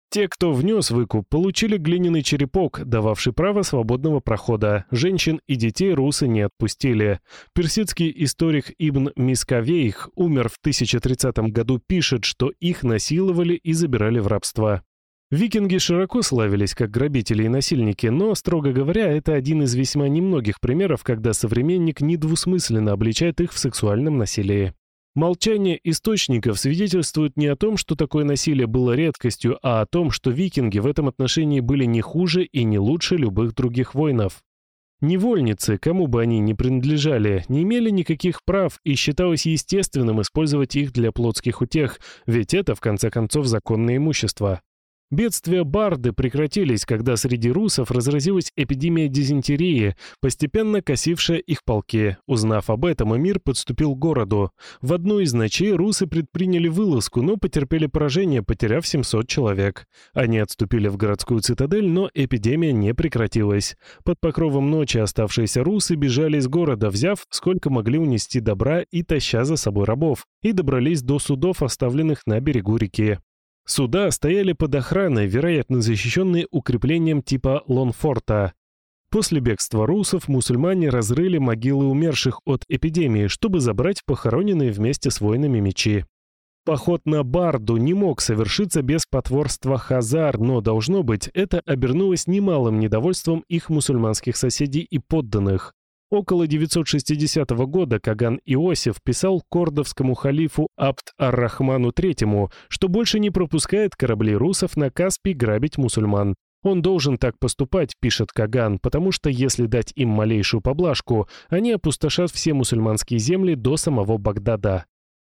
Те, кто внес выкуп, получили глиняный черепок, дававший право свободного прохода. Женщин и детей русы не отпустили. Персидский историк Ибн Мискавейх умер в 1030 году, пишет, что их насиловали и забирали в рабство. Викинги широко славились как грабители и насильники, но, строго говоря, это один из весьма немногих примеров, когда современник недвусмысленно обличает их в сексуальном насилии. Молчание источников свидетельствует не о том, что такое насилие было редкостью, а о том, что викинги в этом отношении были не хуже и не лучше любых других воинов. Невольницы, кому бы они ни принадлежали, не имели никаких прав и считалось естественным использовать их для плотских утех, ведь это, в конце концов, законное имущество. Бедствия Барды прекратились, когда среди русов разразилась эпидемия дизентерии, постепенно косившая их полки. Узнав об этом, Эмир подступил к городу. В одну из ночей русы предприняли вылазку, но потерпели поражение, потеряв 700 человек. Они отступили в городскую цитадель, но эпидемия не прекратилась. Под покровом ночи оставшиеся русы бежали из города, взяв, сколько могли унести добра и таща за собой рабов, и добрались до судов, оставленных на берегу реки. Суда стояли под охраной, вероятно защищенные укреплением типа Лонфорта. После бегства русов мусульмане разрыли могилы умерших от эпидемии, чтобы забрать похороненные вместе с воинами мечи. Поход на Барду не мог совершиться без потворства Хазар, но, должно быть, это обернулось немалым недовольством их мусульманских соседей и подданных. Около 960 года Каган Иосиф писал кордовскому халифу Абд-ар-Рахману III, что больше не пропускает корабли русов на Каспий грабить мусульман. Он должен так поступать, пишет Каган, потому что если дать им малейшую поблажку, они опустошат все мусульманские земли до самого Багдада.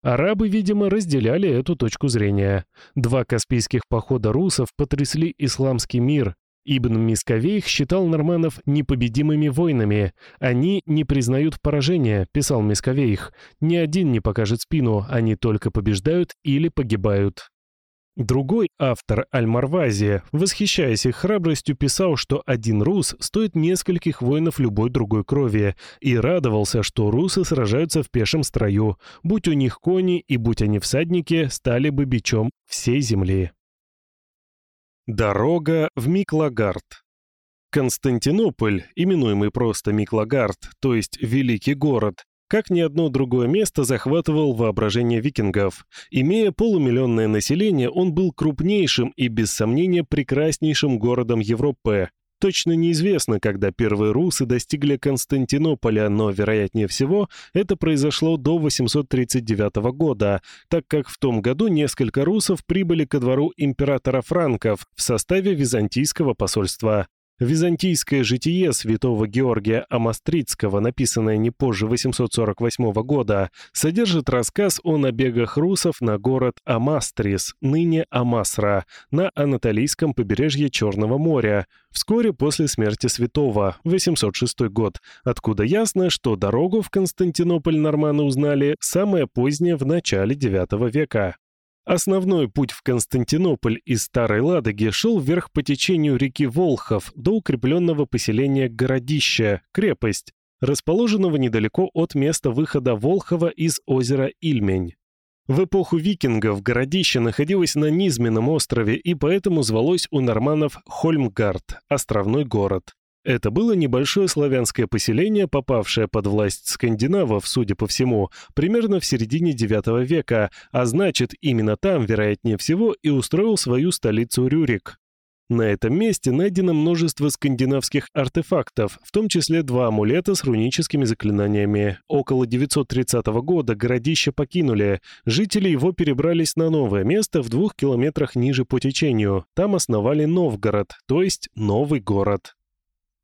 Арабы, видимо, разделяли эту точку зрения. Два каспийских похода русов потрясли исламский мир, Ибн Мисковейх считал норманов непобедимыми воинами. «Они не признают поражения», — писал Мисковейх. «Ни один не покажет спину, они только побеждают или погибают». Другой автор, Аль-Марвази, восхищаясь их храбростью, писал, что один рус стоит нескольких воинов любой другой крови, и радовался, что русы сражаются в пешем строю. Будь у них кони и будь они всадники, стали бы бичом всей земли. Дорога в Миклагард. Константинополь, именуемый просто Миклагард, то есть Великий город, как ни одно другое место захватывал воображение викингов. Имея полумиллионное население, он был крупнейшим и, без сомнения, прекраснейшим городом Европы. Точно неизвестно, когда первые русы достигли Константинополя, но, вероятнее всего, это произошло до 839 года, так как в том году несколько русов прибыли ко двору императора франков в составе византийского посольства. Византийское житие святого Георгия Амастрицкого, написанное не позже 848 года, содержит рассказ о набегах русов на город Амастрис, ныне Амасра, на анатолийском побережье Черного моря, вскоре после смерти святого, 806 год, откуда ясно, что дорогу в Константинополь норманы узнали самое позднее в начале IX века. Основной путь в Константинополь из Старой Ладоги шел вверх по течению реки Волхов до укрепленного поселения Городища, крепость, расположенного недалеко от места выхода Волхова из озера Ильмень. В эпоху викингов городище находилось на низменном острове и поэтому звалось у норманов Хольмгард, островной город. Это было небольшое славянское поселение, попавшее под власть скандинавов, судя по всему, примерно в середине IX века, а значит, именно там, вероятнее всего, и устроил свою столицу Рюрик. На этом месте найдено множество скандинавских артефактов, в том числе два амулета с руническими заклинаниями. Около 930 года городище покинули. Жители его перебрались на новое место в двух километрах ниже по течению. Там основали Новгород, то есть новый город.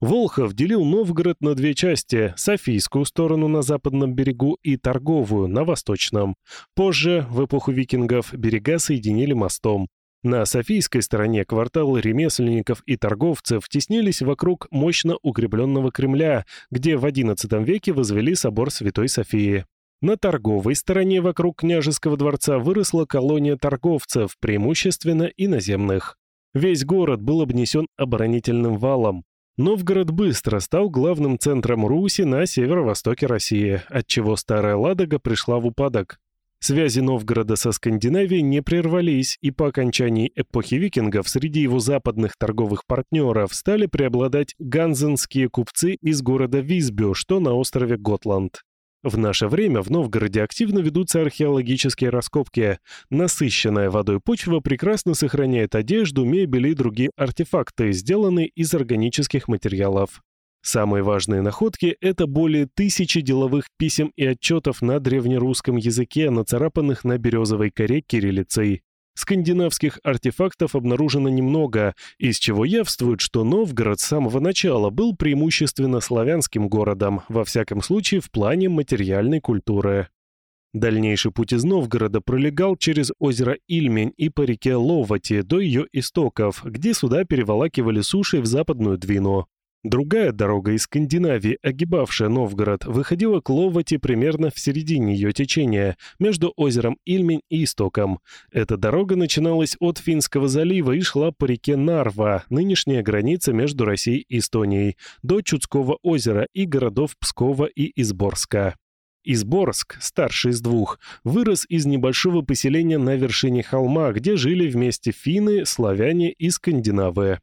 Волхов делил Новгород на две части – Софийскую сторону на западном берегу и торговую на восточном. Позже, в эпоху викингов, берега соединили мостом. На Софийской стороне кварталы ремесленников и торговцев теснились вокруг мощно укрепленного Кремля, где в XI веке возвели собор Святой Софии. На торговой стороне вокруг княжеского дворца выросла колония торговцев, преимущественно иноземных. Весь город был обнесен оборонительным валом. Новгород быстро стал главным центром Руси на северо-востоке России, отчего Старая Ладога пришла в упадок. Связи Новгорода со Скандинавией не прервались, и по окончании эпохи викингов среди его западных торговых партнеров стали преобладать ганзенские купцы из города Висбю, что на острове Готланд. В наше время в Новгороде активно ведутся археологические раскопки. Насыщенная водой почва прекрасно сохраняет одежду, мебель и другие артефакты, сделанные из органических материалов. Самые важные находки – это более тысячи деловых писем и отчетов на древнерусском языке, нацарапанных на березовой коре кириллицей. Скандинавских артефактов обнаружено немного, из чего явствует, что Новгород с самого начала был преимущественно славянским городом, во всяком случае в плане материальной культуры. Дальнейший путь из Новгорода пролегал через озеро Ильмень и по реке Ловати до ее истоков, где суда переволакивали суши в западную Двину. Другая дорога из Скандинавии, огибавшая Новгород, выходила к Ловати примерно в середине ее течения, между озером Ильмень и Истоком. Эта дорога начиналась от Финского залива и шла по реке Нарва, нынешняя граница между Россией и Эстонией, до Чудского озера и городов Пскова и Изборска. Изборск, старший из двух, вырос из небольшого поселения на вершине холма, где жили вместе финны, славяне и скандинавы.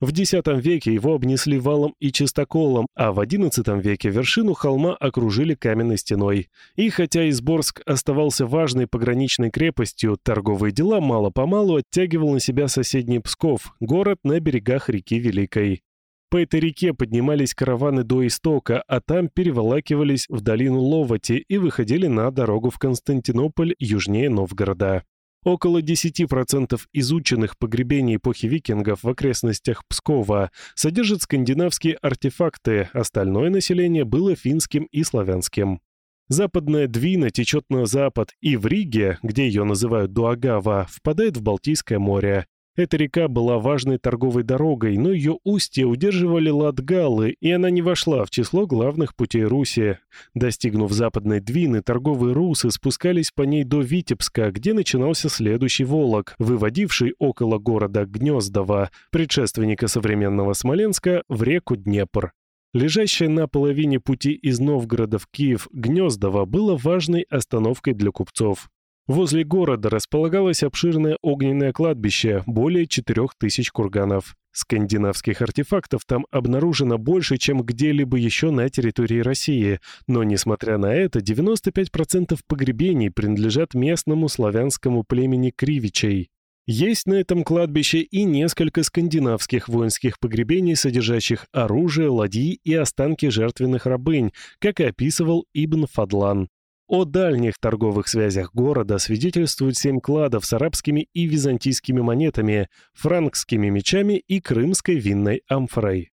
В X веке его обнесли валом и чистоколом, а в XI веке вершину холма окружили каменной стеной. И хотя Изборск оставался важной пограничной крепостью, торговые дела мало-помалу оттягивал на себя соседний Псков, город на берегах реки Великой. По этой реке поднимались караваны до истока, а там переволакивались в долину Ловати и выходили на дорогу в Константинополь южнее Новгорода. Около 10% изученных погребений эпохи викингов в окрестностях Пскова содержат скандинавские артефакты, остальное население было финским и славянским. Западная Двина течет на запад, и в Риге, где ее называют Дуагава, впадает в Балтийское море. Эта река была важной торговой дорогой, но ее устье удерживали латгалы, и она не вошла в число главных путей Руси. Достигнув западной Двины, торговые русы спускались по ней до Витебска, где начинался следующий Волок, выводивший около города Гнездово, предшественника современного Смоленска, в реку Днепр. Лежащее на половине пути из Новгорода в Киев Гнездово было важной остановкой для купцов. Возле города располагалось обширное огненное кладбище, более 4000 курганов. Скандинавских артефактов там обнаружено больше, чем где-либо еще на территории России, но, несмотря на это, 95% погребений принадлежат местному славянскому племени Кривичей. Есть на этом кладбище и несколько скандинавских воинских погребений, содержащих оружие, ладьи и останки жертвенных рабынь, как и описывал Ибн Фадлан. О дальних торговых связях города свидетельствуют семь кладов с арабскими и византийскими монетами, франкскими мечами и крымской винной амфорой.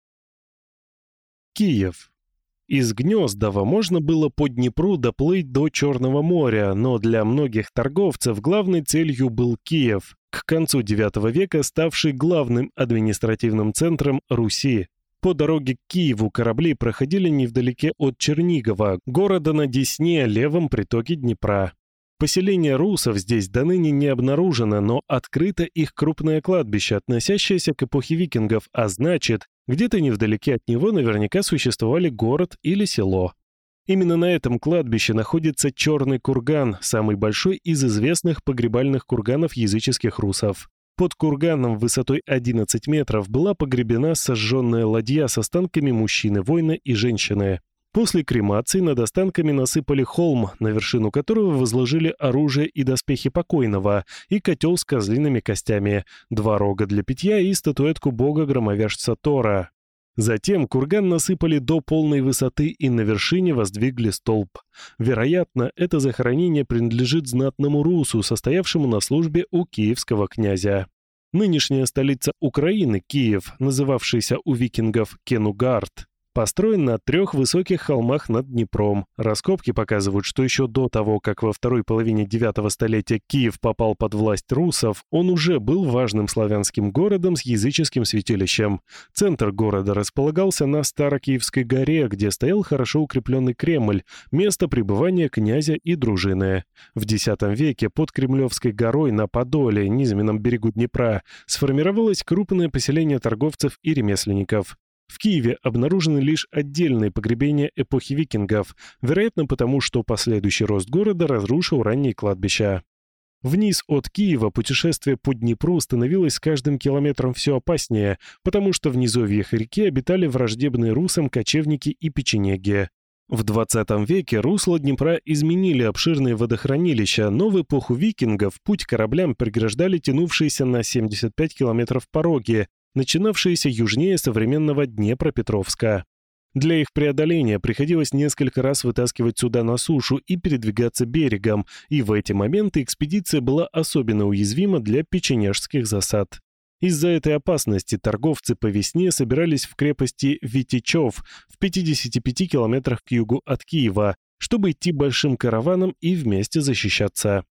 Киев. Из Гнездова можно было по Днепру доплыть до Черного моря, но для многих торговцев главной целью был Киев, к концу IX века ставший главным административным центром Руси. По дороге к Киеву корабли проходили невдалеке от Чернигова, города на Десне, левом притоке Днепра. Поселение русов здесь до ныне не обнаружено, но открыто их крупное кладбище, относящееся к эпохе викингов, а значит, где-то невдалеке от него наверняка существовали город или село. Именно на этом кладбище находится Черный курган, самый большой из известных погребальных курганов языческих русов. Под курганом высотой 11 метров была погребена сожженная ладья с останками мужчины-воина и женщины. После кремации над останками насыпали холм, на вершину которого возложили оружие и доспехи покойного, и котел с козлиными костями, два рога для питья и статуэтку бога-громовержца Тора. Затем курган насыпали до полной высоты и на вершине воздвигли столб. Вероятно, это захоронение принадлежит знатному русу, состоявшему на службе у киевского князя. Нынешняя столица Украины, Киев, называвшийся у викингов Кенугард, построен на трех высоких холмах над Днепром. Раскопки показывают, что еще до того, как во второй половине IX столетия Киев попал под власть русов, он уже был важным славянским городом с языческим святилищем. Центр города располагался на Старокиевской горе, где стоял хорошо укрепленный Кремль, место пребывания князя и дружины. В X веке под Кремлевской горой на Подоле, низменном берегу Днепра, сформировалось крупное поселение торговцев и ремесленников. В Киеве обнаружены лишь отдельные погребения эпохи викингов, вероятно потому, что последующий рост города разрушил ранние кладбища. Вниз от Киева путешествие по Днепру становилось с каждым километром все опаснее, потому что в низовьях реки обитали враждебные русам кочевники и печенеги. В 20 веке русло Днепра изменили обширные водохранилища, но в эпоху викингов путь кораблям преграждали тянувшиеся на 75 километров пороги, начинавшиеся южнее современного Днепропетровска. Для их преодоления приходилось несколько раз вытаскивать суда на сушу и передвигаться берегом, и в эти моменты экспедиция была особенно уязвима для печенежских засад. Из-за этой опасности торговцы по весне собирались в крепости Витичев в 55 километрах к югу от Киева, чтобы идти большим караваном и вместе защищаться.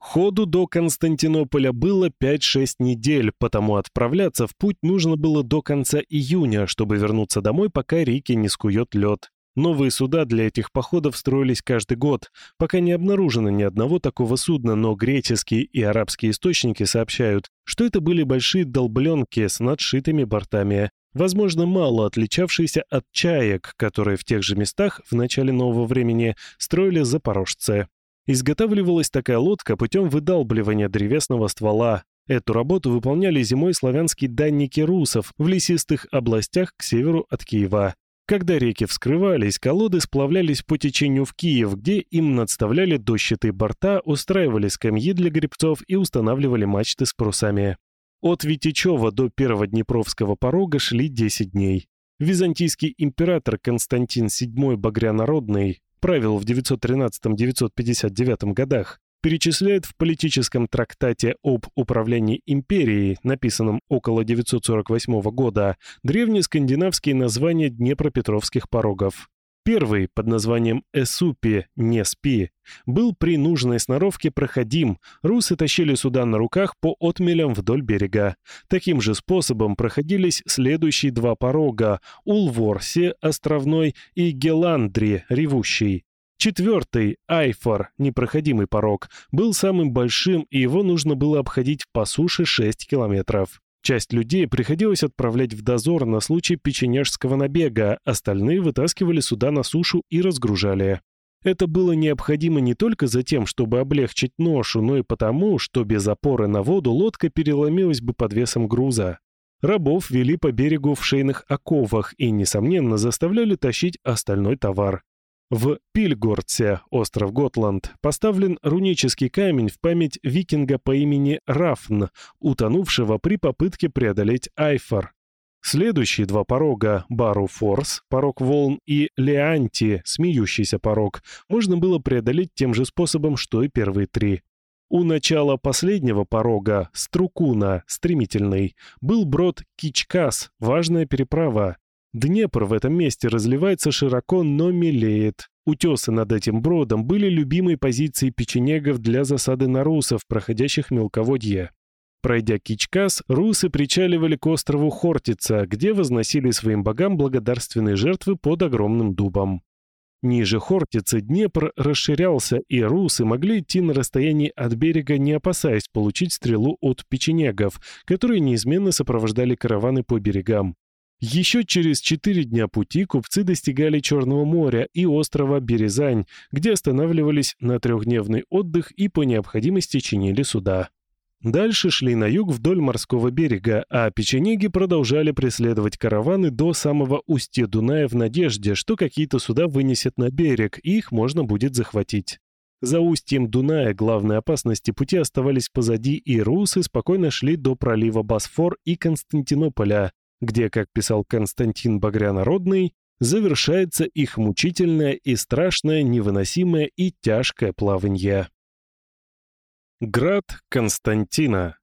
Ходу до Константинополя было 5-6 недель, потому отправляться в путь нужно было до конца июня, чтобы вернуться домой, пока реки не скует лед. Новые суда для этих походов строились каждый год. Пока не обнаружено ни одного такого судна, но греческие и арабские источники сообщают, что это были большие долбленки с надшитыми бортами, возможно, мало отличавшиеся от чаек, которые в тех же местах в начале нового времени строили запорожцы. Изготавливалась такая лодка путем выдалбливания древесного ствола. Эту работу выполняли зимой славянские данники русов в лесистых областях к северу от Киева. Когда реки вскрывались, колоды сплавлялись по течению в Киев, где им надставляли дощатые борта, устраивали скамьи для гребцов и устанавливали мачты с парусами. От Витичева до первого Днепровского порога шли 10 дней. Византийский император Константин VII Багрянародный правил в 913-959 годах, перечисляет в политическом трактате об управлении империей, написанном около 948 года, древнескандинавские названия Днепропетровских порогов. Первый, под названием Эсупи, не спи, был при нужной сноровке проходим, русы тащили суда на руках по отмелям вдоль берега. Таким же способом проходились следующие два порога – Улворси, островной, и Геландри, ревущий. Четвертый, Айфор, непроходимый порог, был самым большим, и его нужно было обходить по суше 6 километров. Часть людей приходилось отправлять в дозор на случай печенежского набега, остальные вытаскивали суда на сушу и разгружали. Это было необходимо не только за тем, чтобы облегчить ношу, но и потому, что без опоры на воду лодка переломилась бы под весом груза. Рабов вели по берегу в шейных оковах и, несомненно, заставляли тащить остальной товар. В Пильгорце, остров Готланд, поставлен рунический камень в память викинга по имени Рафн, утонувшего при попытке преодолеть Айфор. Следующие два порога, Бару Форс, порог волн, и Леанти, смеющийся порог, можно было преодолеть тем же способом, что и первые три. У начала последнего порога, Струкуна, стремительный, был брод Кичкас, важная переправа, Днепр в этом месте разливается широко, но мелеет. Утесы над этим бродом были любимой позицией печенегов для засады на русов, проходящих мелководье. Пройдя Кичкас, русы причаливали к острову Хортица, где возносили своим богам благодарственные жертвы под огромным дубом. Ниже Хортицы Днепр расширялся, и русы могли идти на расстоянии от берега, не опасаясь получить стрелу от печенегов, которые неизменно сопровождали караваны по берегам. Еще через четыре дня пути купцы достигали Черного моря и острова Березань, где останавливались на трехдневный отдых и по необходимости чинили суда. Дальше шли на юг вдоль морского берега, а печенеги продолжали преследовать караваны до самого устья Дуная в надежде, что какие-то суда вынесет на берег, и их можно будет захватить. За устьем Дуная главные опасности пути оставались позади, и русы спокойно шли до пролива Босфор и Константинополя, где, как писал Константин Багрянародный, завершается их мучительное и страшное, невыносимое и тяжкое плаванье. Град Константина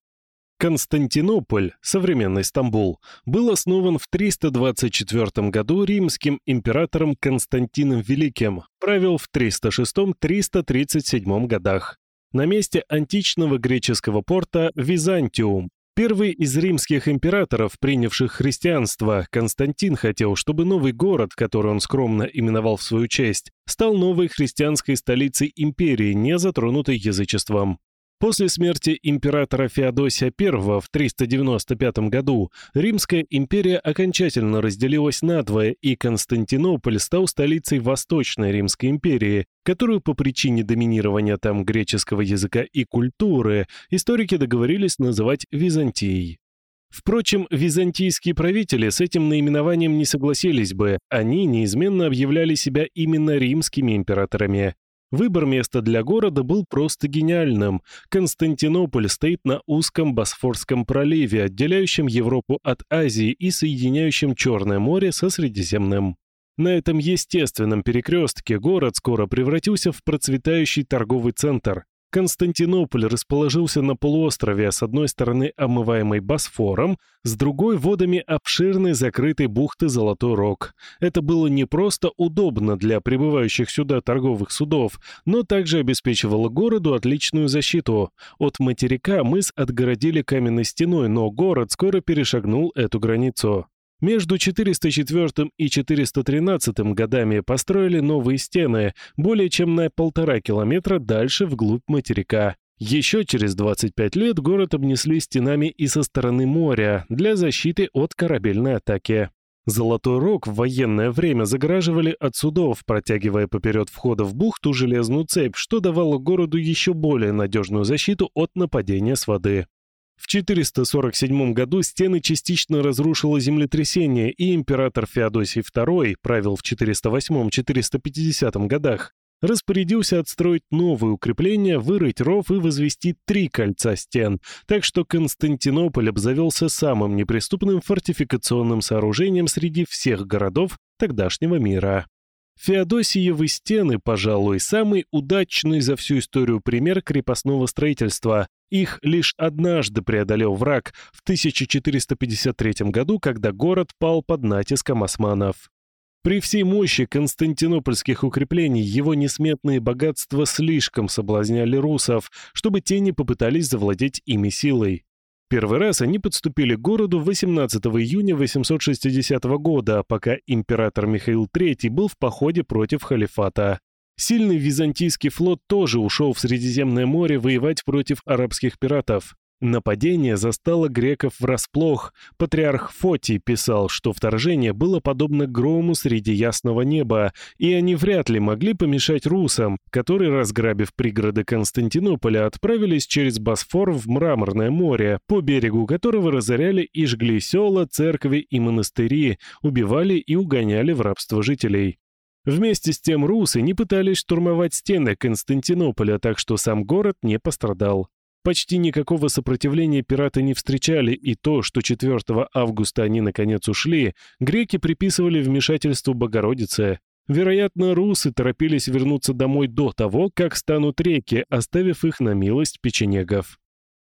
Константинополь, современный Стамбул, был основан в 324 году римским императором Константином Великим, правил в 306-337 годах. На месте античного греческого порта Византиум. Первый из римских императоров, принявших христианство, Константин хотел, чтобы новый город, который он скромно именовал в свою честь, стал новой христианской столицей империи, не затронутой язычеством. После смерти императора Феодосия I в 395 году Римская империя окончательно разделилась надвое, и Константинополь стал столицей Восточной Римской империи, которую по причине доминирования там греческого языка и культуры историки договорились называть Византией. Впрочем, византийские правители с этим наименованием не согласились бы, они неизменно объявляли себя именно римскими императорами. Выбор места для города был просто гениальным. Константинополь стоит на узком Босфорском проливе, отделяющем Европу от Азии и соединяющем Черное море со Средиземным. На этом естественном перекрестке город скоро превратился в процветающий торговый центр. Константинополь расположился на полуострове, с одной стороны омываемой Босфором, с другой — водами обширной закрытой бухты Золотой Рог. Это было не просто удобно для прибывающих сюда торговых судов, но также обеспечивало городу отличную защиту. От материка мыс отгородили каменной стеной, но город скоро перешагнул эту границу. Между 404 и 413 годами построили новые стены, более чем на полтора километра дальше вглубь материка. Еще через 25 лет город обнесли стенами и со стороны моря для защиты от корабельной атаки. Золотой Рог в военное время заграживали от судов, протягивая поперед входа в бухту железную цепь, что давало городу еще более надежную защиту от нападения с воды. В 447 году стены частично разрушило землетрясение, и император Феодосий II, правил в 408-450 годах, распорядился отстроить новые укрепления, вырыть ров и возвести три кольца стен, так что Константинополь обзавелся самым неприступным фортификационным сооружением среди всех городов тогдашнего мира. Феодосиевы стены, пожалуй, самый удачный за всю историю пример крепостного строительства. Их лишь однажды преодолел враг в 1453 году, когда город пал под натиском османов. При всей мощи константинопольских укреплений его несметные богатства слишком соблазняли русов, чтобы те не попытались завладеть ими силой. Первый раз они подступили к городу 18 июня 860 года, пока император Михаил III был в походе против халифата. Сильный византийский флот тоже ушел в Средиземное море воевать против арабских пиратов. Нападение застало греков врасплох. Патриарх Фотий писал, что вторжение было подобно грому среди ясного неба, и они вряд ли могли помешать русам, которые, разграбив пригороды Константинополя, отправились через Босфор в Мраморное море, по берегу которого разоряли и жгли села, церкви и монастыри, убивали и угоняли в рабство жителей. Вместе с тем русы не пытались штурмовать стены Константинополя, так что сам город не пострадал. Почти никакого сопротивления пираты не встречали, и то, что 4 августа они наконец ушли, греки приписывали вмешательству Богородицы. Вероятно, русы торопились вернуться домой до того, как станут реки, оставив их на милость печенегов.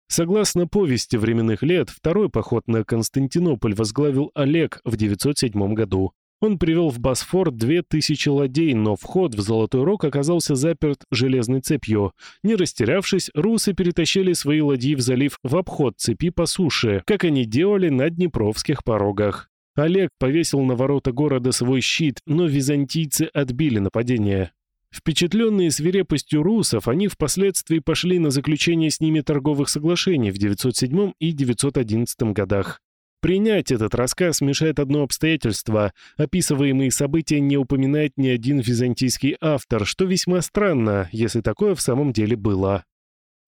Согласно повести временных лет, второй поход на Константинополь возглавил Олег в 907 году. Он привел в Босфор две тысячи ладей, но вход в Золотой Рог оказался заперт железной цепью. Не растерявшись, русы перетащили свои ладьи в залив в обход цепи по суше, как они делали на Днепровских порогах. Олег повесил на ворота города свой щит, но византийцы отбили нападение. Впечатленные свирепостью русов, они впоследствии пошли на заключение с ними торговых соглашений в 907 и 911 годах. Принять этот рассказ мешает одно обстоятельство. Описываемые события не упоминает ни один византийский автор, что весьма странно, если такое в самом деле было.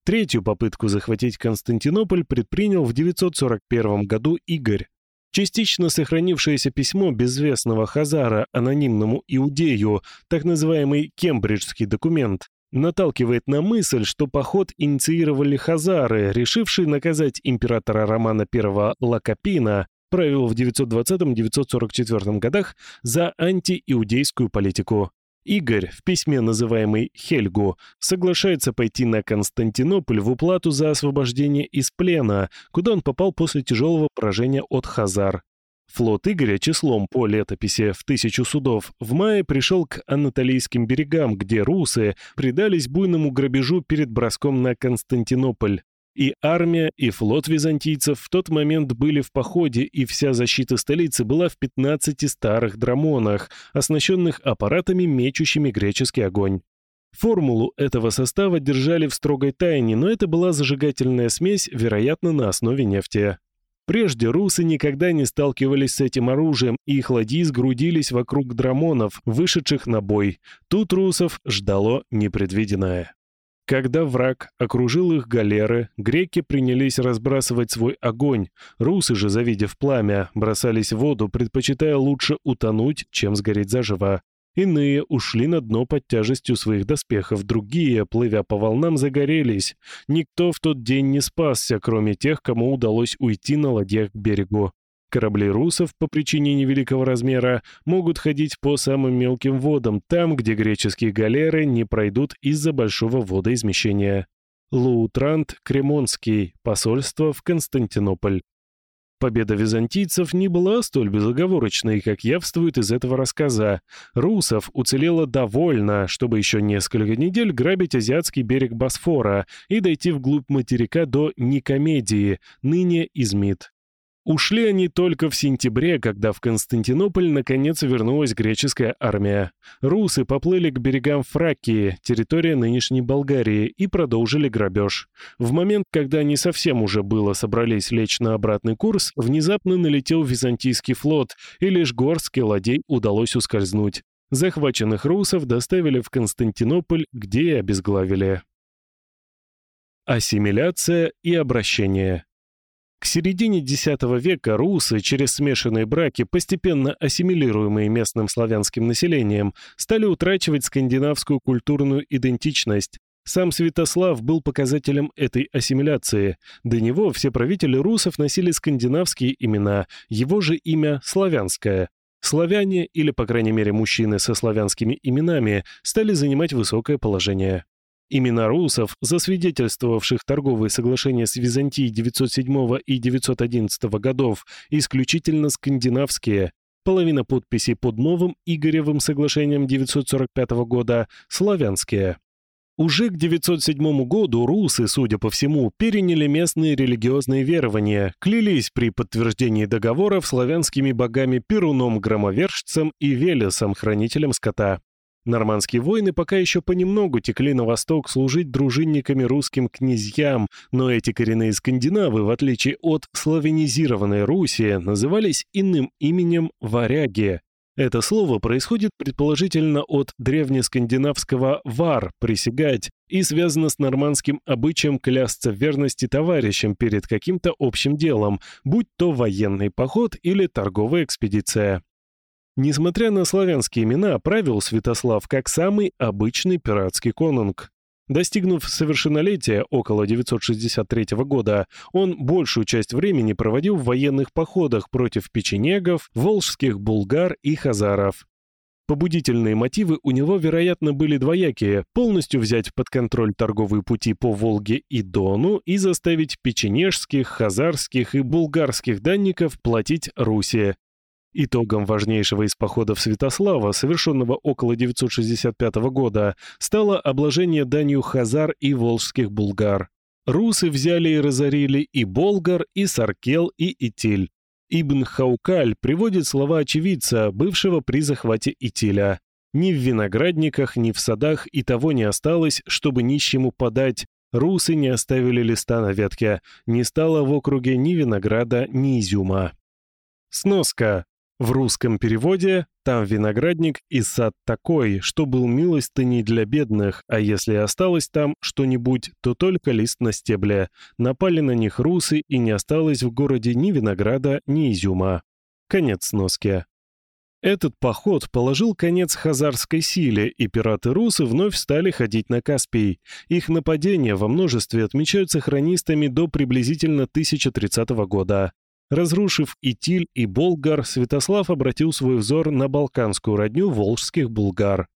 Третью попытку захватить Константинополь предпринял в 941 году Игорь. Частично сохранившееся письмо безвестного Хазара анонимному иудею, так называемый кембриджский документ, наталкивает на мысль, что поход инициировали хазары, решившие наказать императора Романа I Лакопина, правил в 920-944 годах, за антииудейскую политику. Игорь, в письме, называемый Хельгу, соглашается пойти на Константинополь в уплату за освобождение из плена, куда он попал после тяжелого поражения от Хазар. Флот Игоря числом по летописи в тысячу судов в мае пришел к Анатолийским берегам, где русы предались буйному грабежу перед броском на Константинополь. И армия, и флот византийцев в тот момент были в походе, и вся защита столицы была в 15 старых драмонах, оснащенных аппаратами, мечущими греческий огонь. Формулу этого состава держали в строгой тайне, но это была зажигательная смесь, вероятно, на основе нефти. Прежде русы никогда не сталкивались с этим оружием, и их ладьи сгрудились вокруг драмонов, вышедших на бой. Тут русов ждало непредвиденное. Когда враг окружил их галеры, греки принялись разбрасывать свой огонь. Русы же, завидев пламя, бросались в воду, предпочитая лучше утонуть, чем сгореть заживо. Иные ушли на дно под тяжестью своих доспехов, другие, плывя по волнам, загорелись. Никто в тот день не спасся, кроме тех, кому удалось уйти на ладьях к берегу. Корабли русов по причине невеликого размера могут ходить по самым мелким водам, там, где греческие галеры не пройдут из-за большого водоизмещения. Луутрант Кремонский, посольство в Константинополь. Победа византийцев не была столь безоговорочной, как явствует из этого рассказа. Русов уцелело довольно, чтобы еще несколько недель грабить азиатский берег Босфора и дойти вглубь материка до Никомедии, ныне Измит. Ушли они только в сентябре, когда в Константинополь наконец вернулась греческая армия. Русы поплыли к берегам Фракии, территория нынешней Болгарии, и продолжили грабеж. В момент, когда они совсем уже было собрались лечь на обратный курс, внезапно налетел византийский флот, и лишь горстке ладей удалось ускользнуть. Захваченных русов доставили в Константинополь, где и обезглавили. Ассимиляция и обращение к середине X века русы через смешанные браки, постепенно ассимилируемые местным славянским населением, стали утрачивать скандинавскую культурную идентичность. Сам Святослав был показателем этой ассимиляции. До него все правители русов носили скандинавские имена, его же имя – славянское. Славяне, или, по крайней мере, мужчины со славянскими именами, стали занимать высокое положение. Имена русов, засвидетельствовавших торговые соглашения с Византией 907 и 911 годов, исключительно скандинавские. Половина подписей под новым Игоревым соглашением 945 года – славянские. Уже к 907 году русы, судя по всему, переняли местные религиозные верования, клялись при подтверждении договоров славянскими богами Перуном-громовержцем и Велесом, хранителем скота. Нормандские войны пока еще понемногу текли на восток служить дружинниками русским князьям, но эти коренные скандинавы, в отличие от славянизированной Руси, назывались иным именем варяги. Это слово происходит предположительно от древнескандинавского «вар» — «присягать» и связано с нормандским обычаем клясться в верности товарищам перед каким-то общим делом, будь то военный поход или торговая экспедиция. Несмотря на славянские имена, правил Святослав как самый обычный пиратский конунг. Достигнув совершеннолетия около 963 года, он большую часть времени проводил в военных походах против печенегов, волжских булгар и хазаров. Побудительные мотивы у него, вероятно, были двоякие – полностью взять под контроль торговые пути по Волге и Дону и заставить печенежских, хазарских и булгарских данников платить Руси, Итогом важнейшего из походов Святослава, совершенного около 965 года, стало обложение данью хазар и волжских булгар. Русы взяли и разорили и Болгар, и Саркел, и Итиль. Ибн Хаукаль приводит слова очевидца, бывшего при захвате Итиля. «Ни в виноградниках, ни в садах и того не осталось, чтобы нищему подать. Русы не оставили листа на ветке. Не стало в округе ни винограда, ни изюма». Сноска. В русском переводе «там виноградник и сад такой, что был милостыней для бедных, а если осталось там что-нибудь, то только лист на стебле. Напали на них русы, и не осталось в городе ни винограда, ни изюма». Конец сноски. Этот поход положил конец хазарской силе, и пираты-русы вновь стали ходить на Каспий. Их нападения во множестве отмечаются хронистами до приблизительно 1030 года. Разрушив Итиль и Болгар, Святослав обратил свой взор на балканскую родню волжских булгар.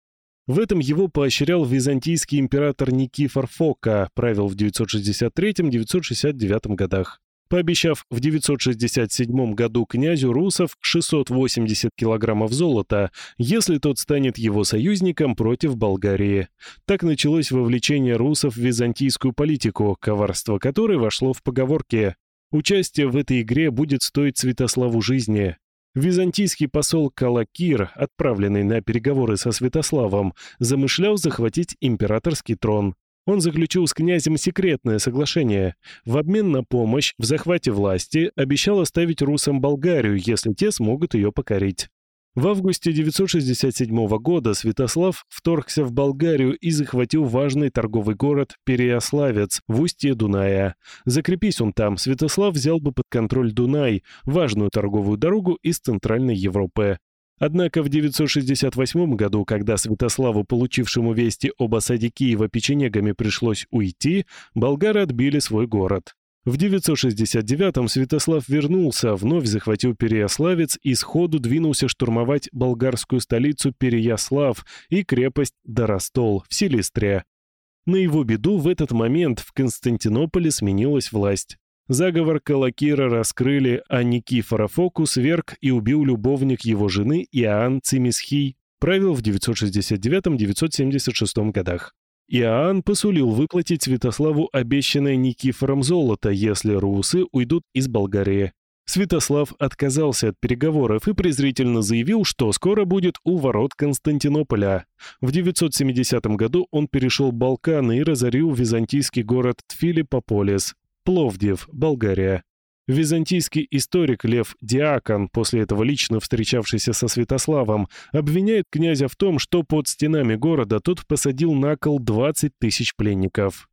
В этом его поощрял византийский император Никифор Фока, правил в 963-969 годах пообещав в 967 году князю русов 680 килограммов золота, если тот станет его союзником против Болгарии. Так началось вовлечение русов в византийскую политику, коварство которой вошло в поговорки «Участие в этой игре будет стоить Святославу жизни». Византийский посол Калакир, отправленный на переговоры со Святославом, замышлял захватить императорский трон. Он заключил с князем секретное соглашение. В обмен на помощь в захвате власти обещал оставить русам Болгарию, если те смогут ее покорить. В августе 967 года Святослав вторгся в Болгарию и захватил важный торговый город Переяславец в устье Дуная. Закрепись он там, Святослав взял бы под контроль Дунай, важную торговую дорогу из Центральной Европы. Однако в 968 году, когда Святославу, получившему вести об осаде Киева печенегами, пришлось уйти, болгары отбили свой город. В 969-м Святослав вернулся, вновь захватил Переяславец и сходу двинулся штурмовать болгарскую столицу Переяслав и крепость Доростол в Силистре. На его беду в этот момент в Константинополе сменилась власть. Заговор Калакира раскрыли, а Никифора Фокус верг и убил любовник его жены Иоанн Цимисхий, правил в 969-976 годах. Иоанн посулил выплатить Святославу обещанное Никифором золото, если русы уйдут из Болгарии. Святослав отказался от переговоров и презрительно заявил, что скоро будет у ворот Константинополя. В 970 году он перешел Балканы и разорил византийский город Тфилипополис, Пловдив, Болгария. Византийский историк Лев Диакон, после этого лично встречавшийся со Святославом, обвиняет князя в том, что под стенами города тот посадил на кол 20 тысяч пленников.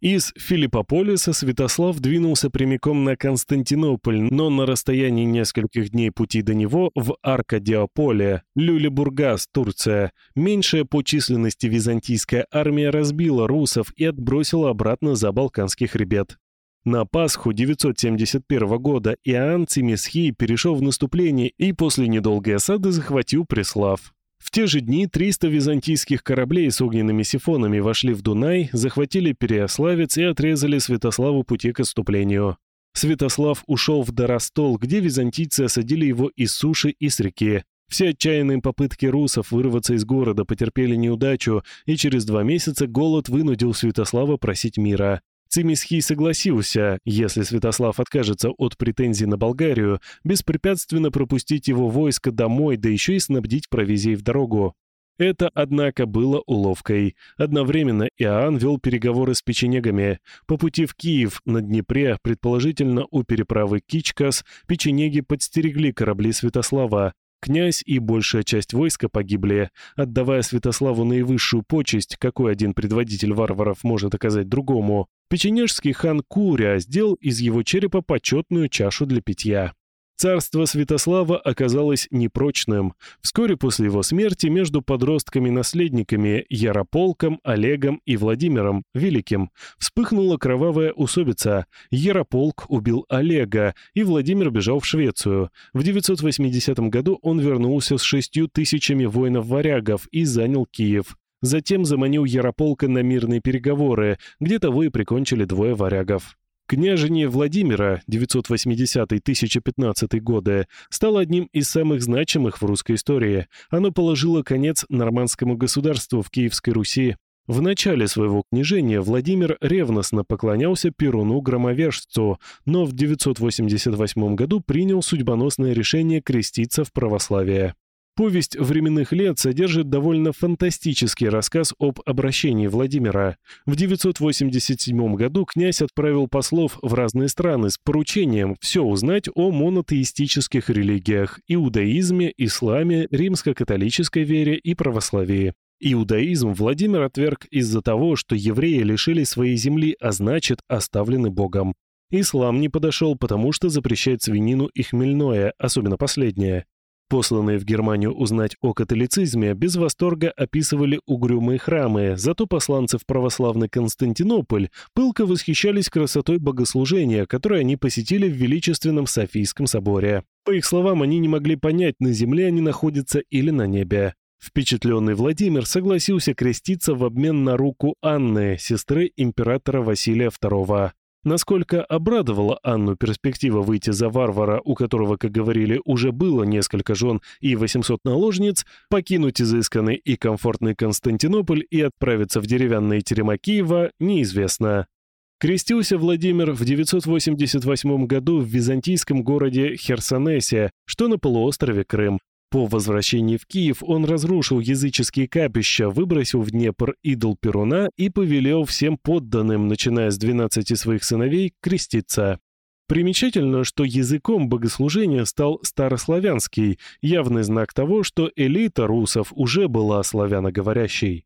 Из Филиппополиса Святослав двинулся прямиком на Константинополь, но на расстоянии нескольких дней пути до него в Аркадиополе, Люлебургас, Турция, меньшая по численности византийская армия разбила русов и отбросила обратно за Балканский хребет. На Пасху 971 года Иоанн Цимисхий перешел в наступление и после недолгой осады захватил Преслав. В те же дни 300 византийских кораблей с огненными сифонами вошли в Дунай, захватили Переославец и отрезали Святославу пути к отступлению. Святослав ушел в Доростол, где византийцы осадили его из суши и с реки. Все отчаянные попытки русов вырваться из города потерпели неудачу, и через два месяца голод вынудил Святослава просить мира. Цимисхий согласился, если Святослав откажется от претензий на Болгарию, беспрепятственно пропустить его войско домой, да еще и снабдить провизией в дорогу. Это, однако, было уловкой. Одновременно Иоанн вел переговоры с печенегами. По пути в Киев на Днепре, предположительно у переправы Кичкас, печенеги подстерегли корабли Святослава. Князь и большая часть войска погибли, отдавая Святославу наивысшую почесть, какой один предводитель варваров может оказать другому. Печенежский хан Куря сделал из его черепа почетную чашу для питья. Царство Святослава оказалось непрочным. Вскоре после его смерти между подростками-наследниками Ярополком, Олегом и Владимиром Великим вспыхнула кровавая усобица. Ярополк убил Олега, и Владимир бежал в Швецию. В 980 году он вернулся с шестью тысячами воинов-варягов и занял Киев. Затем заманил Ярополка на мирные переговоры, где того и прикончили двое варягов. Княжение Владимира 980-1015 годы стало одним из самых значимых в русской истории. Оно положило конец нормандскому государству в Киевской Руси. В начале своего княжения Владимир ревностно поклонялся Перуну-громовержцу, но в 988 году принял судьбоносное решение креститься в православие. Повесть временных лет содержит довольно фантастический рассказ об обращении Владимира. В 987 году князь отправил послов в разные страны с поручением все узнать о монотеистических религиях – иудаизме, исламе, римско-католической вере и православии. Иудаизм Владимир отверг из-за того, что евреи лишили своей земли, а значит, оставлены Богом. Ислам не подошел, потому что запрещает свинину и хмельное, особенно последнее. Посланные в Германию узнать о католицизме без восторга описывали угрюмые храмы, зато посланцы в православный Константинополь пылко восхищались красотой богослужения, которое они посетили в величественном Софийском соборе. По их словам, они не могли понять, на земле они находятся или на небе. Впечатленный Владимир согласился креститься в обмен на руку Анны, сестры императора Василия II. Насколько обрадовала Анну перспектива выйти за варвара, у которого, как говорили, уже было несколько жен и 800 наложниц, покинуть изысканный и комфортный Константинополь и отправиться в деревянные терема Киева, неизвестно. Крестился Владимир в 988 году в византийском городе Херсонесе, что на полуострове Крым, по возвращении в Киев он разрушил языческие капища, выбросил в Днепр идол Перуна и повелел всем подданным, начиная с 12 своих сыновей, креститься. Примечательно, что языком богослужения стал старославянский, явный знак того, что элита русов уже была славяноговорящей.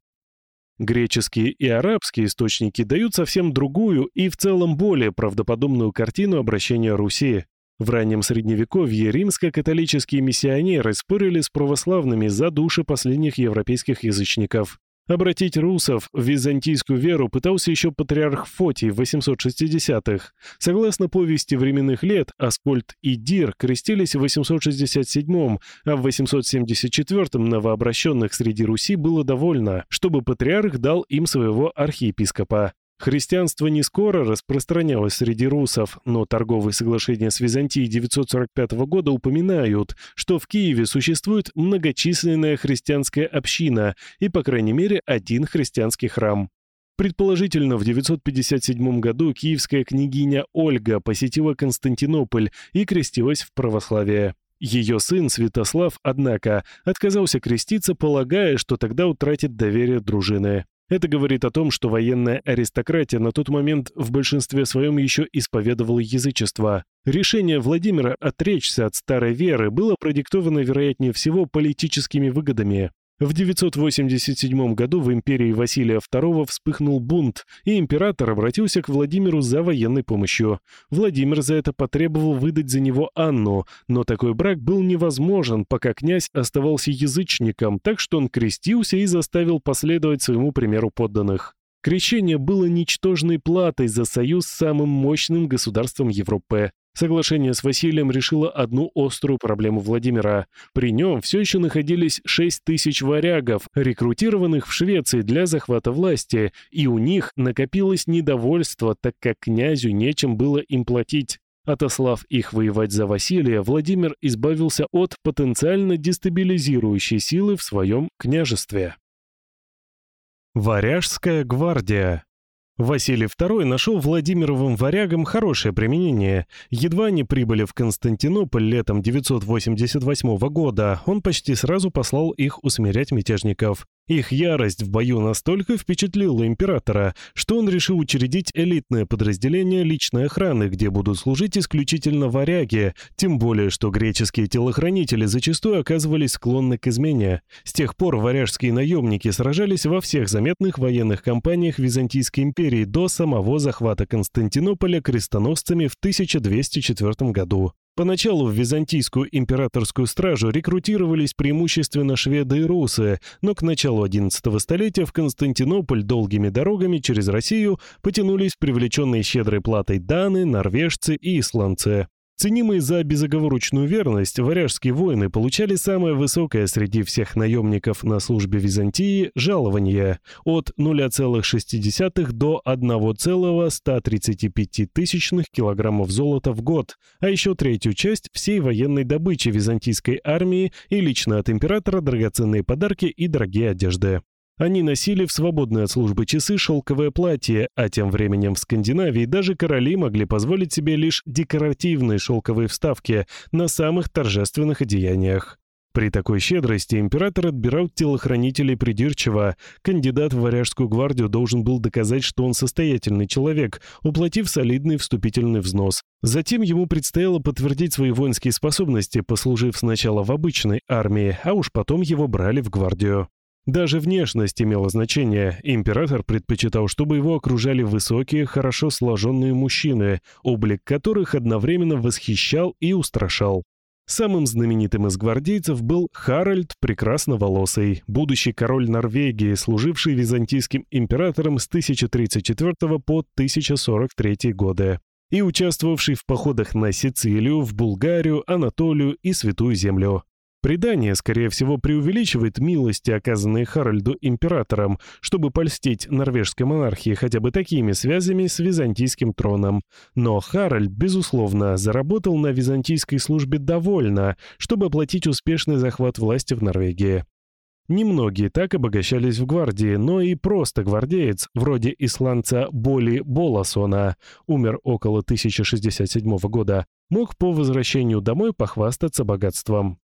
Греческие и арабские источники дают совсем другую и в целом более правдоподобную картину обращения Руси. В раннем Средневековье римско-католические миссионеры спорили с православными за души последних европейских язычников. Обратить русов в византийскую веру пытался еще патриарх Фотий в 860-х. Согласно повести временных лет, Аскольд и Дир крестились в 867-м, а в 874-м новообращенных среди Руси было довольно, чтобы патриарх дал им своего архиепископа. Христианство не скоро распространялось среди русов, но торговые соглашения с Византией 945 года упоминают, что в Киеве существует многочисленная христианская община и, по крайней мере, один христианский храм. Предположительно, в 957 году киевская княгиня Ольга посетила Константинополь и крестилась в православие. Ее сын Святослав, однако, отказался креститься, полагая, что тогда утратит доверие дружины. Это говорит о том, что военная аристократия на тот момент в большинстве своем еще исповедовала язычество. Решение Владимира отречься от старой веры было продиктовано, вероятнее всего, политическими выгодами. В 987 году в империи Василия II вспыхнул бунт, и император обратился к Владимиру за военной помощью. Владимир за это потребовал выдать за него Анну, но такой брак был невозможен, пока князь оставался язычником, так что он крестился и заставил последовать своему примеру подданных. Крещение было ничтожной платой за союз с самым мощным государством Европы. Соглашение с Василием решило одну острую проблему Владимира. При нем все еще находились 6 тысяч варягов, рекрутированных в Швеции для захвата власти, и у них накопилось недовольство, так как князю нечем было им платить. Отослав их воевать за Василия, Владимир избавился от потенциально дестабилизирующей силы в своем княжестве. Варяжская гвардия Василий II нашел Владимировым варягам хорошее применение. Едва они прибыли в Константинополь летом 988 года, он почти сразу послал их усмирять мятежников. Их ярость в бою настолько впечатлила императора, что он решил учредить элитное подразделение личной охраны, где будут служить исключительно варяги, тем более, что греческие телохранители зачастую оказывались склонны к измене. С тех пор варяжские наемники сражались во всех заметных военных кампаниях Византийской империи до самого захвата Константинополя крестоносцами в 1204 году. Поначалу в византийскую императорскую стражу рекрутировались преимущественно шведы и русы, но к началу XI столетия в Константинополь долгими дорогами через Россию потянулись привлеченные щедрой платой даны, норвежцы и исландцы. Ценимые за безоговорочную верность, варяжские воины получали самое высокое среди всех наемников на службе Византии жалование от 0,6 до 1,135 тысячных килограммов золота в год, а еще третью часть всей военной добычи византийской армии и лично от императора драгоценные подарки и дорогие одежды. Они носили в свободные от службы часы шелковое платье, а тем временем в Скандинавии даже короли могли позволить себе лишь декоративные шелковые вставки на самых торжественных одеяниях. При такой щедрости император отбирал телохранителей придирчиво. Кандидат в варяжскую гвардию должен был доказать, что он состоятельный человек, уплатив солидный вступительный взнос. Затем ему предстояло подтвердить свои воинские способности, послужив сначала в обычной армии, а уж потом его брали в гвардию. Даже внешность имела значение. Император предпочитал, чтобы его окружали высокие, хорошо сложенные мужчины, облик которых одновременно восхищал и устрашал. Самым знаменитым из гвардейцев был Харальд Прекрасноволосый, будущий король Норвегии, служивший византийским императором с 1034 по 1043 годы и участвовавший в походах на Сицилию, в Булгарию, Анатолию и Святую Землю. Предание, скорее всего, преувеличивает милости, оказанные Харальду императором, чтобы польстить норвежской монархии хотя бы такими связями с византийским троном. Но Харальд, безусловно, заработал на византийской службе довольно, чтобы оплатить успешный захват власти в Норвегии. Немногие так обогащались в гвардии, но и просто гвардеец, вроде исландца Боли Боласона, умер около 1067 года, мог по возвращению домой похвастаться богатством.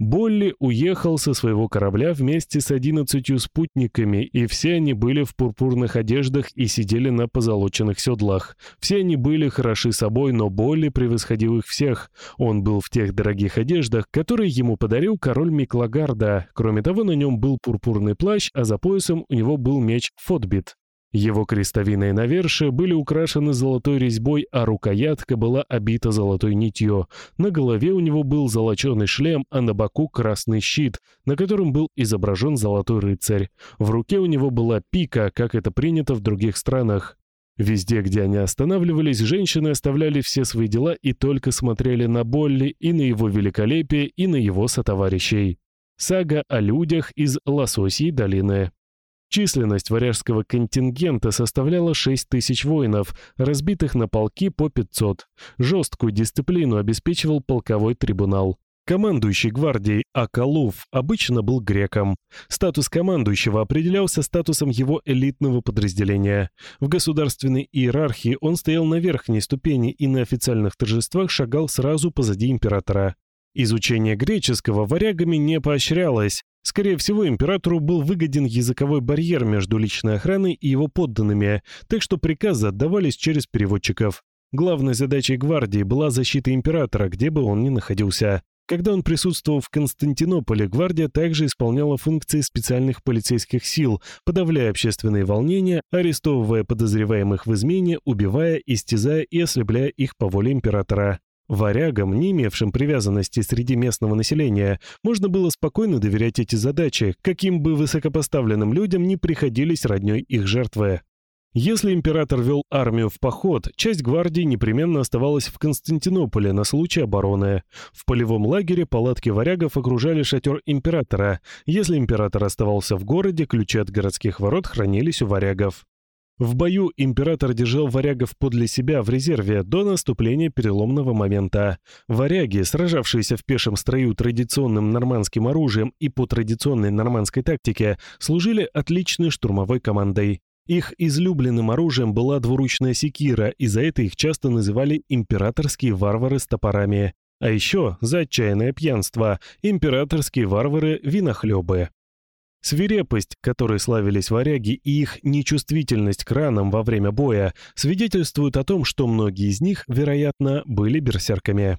Болли уехал со своего корабля вместе с одиннадцатью спутниками, и все они были в пурпурных одеждах и сидели на позолоченных седлах. Все они были хороши собой, но Болли превосходил их всех. Он был в тех дорогих одеждах, которые ему подарил король Миклагарда. Кроме того, на нем был пурпурный плащ, а за поясом у него был меч Фотбит. Его крестовины и навершие были украшены золотой резьбой, а рукоятка была обита золотой нитью. На голове у него был золоченый шлем, а на боку красный щит, на котором был изображен золотой рыцарь. В руке у него была пика, как это принято в других странах. Везде, где они останавливались, женщины оставляли все свои дела и только смотрели на Болли и на его великолепие, и на его сотоварищей. Сага о людях из Лососьей долины. Численность варяжского контингента составляла 6 тысяч воинов, разбитых на полки по 500. Жесткую дисциплину обеспечивал полковой трибунал. Командующий гвардией Акалув обычно был греком. Статус командующего определялся статусом его элитного подразделения. В государственной иерархии он стоял на верхней ступени и на официальных торжествах шагал сразу позади императора. Изучение греческого варягами не поощрялось. Скорее всего, императору был выгоден языковой барьер между личной охраной и его подданными, так что приказы отдавались через переводчиков. Главной задачей гвардии была защита императора, где бы он ни находился. Когда он присутствовал в Константинополе, гвардия также исполняла функции специальных полицейских сил, подавляя общественные волнения, арестовывая подозреваемых в измене, убивая, истязая и ослепляя их по воле императора. Варягам, не имевшим привязанности среди местного населения, можно было спокойно доверять эти задачи, каким бы высокопоставленным людям не приходились роднёй их жертвы. Если император вел армию в поход, часть гвардии непременно оставалась в Константинополе на случай обороны. В полевом лагере палатки варягов окружали шатер императора. Если император оставался в городе, ключи от городских ворот хранились у варягов. В бою император держал варягов подле себя в резерве до наступления переломного момента. Варяги, сражавшиеся в пешем строю традиционным нормандским оружием и по традиционной нормандской тактике, служили отличной штурмовой командой. Их излюбленным оружием была двуручная секира, и за это их часто называли императорские варвары с топорами. А еще за отчаянное пьянство – императорские варвары-винохлебы. Свирепость, которой славились варяги, и их нечувствительность к ранам во время боя свидетельствуют о том, что многие из них, вероятно, были берсерками.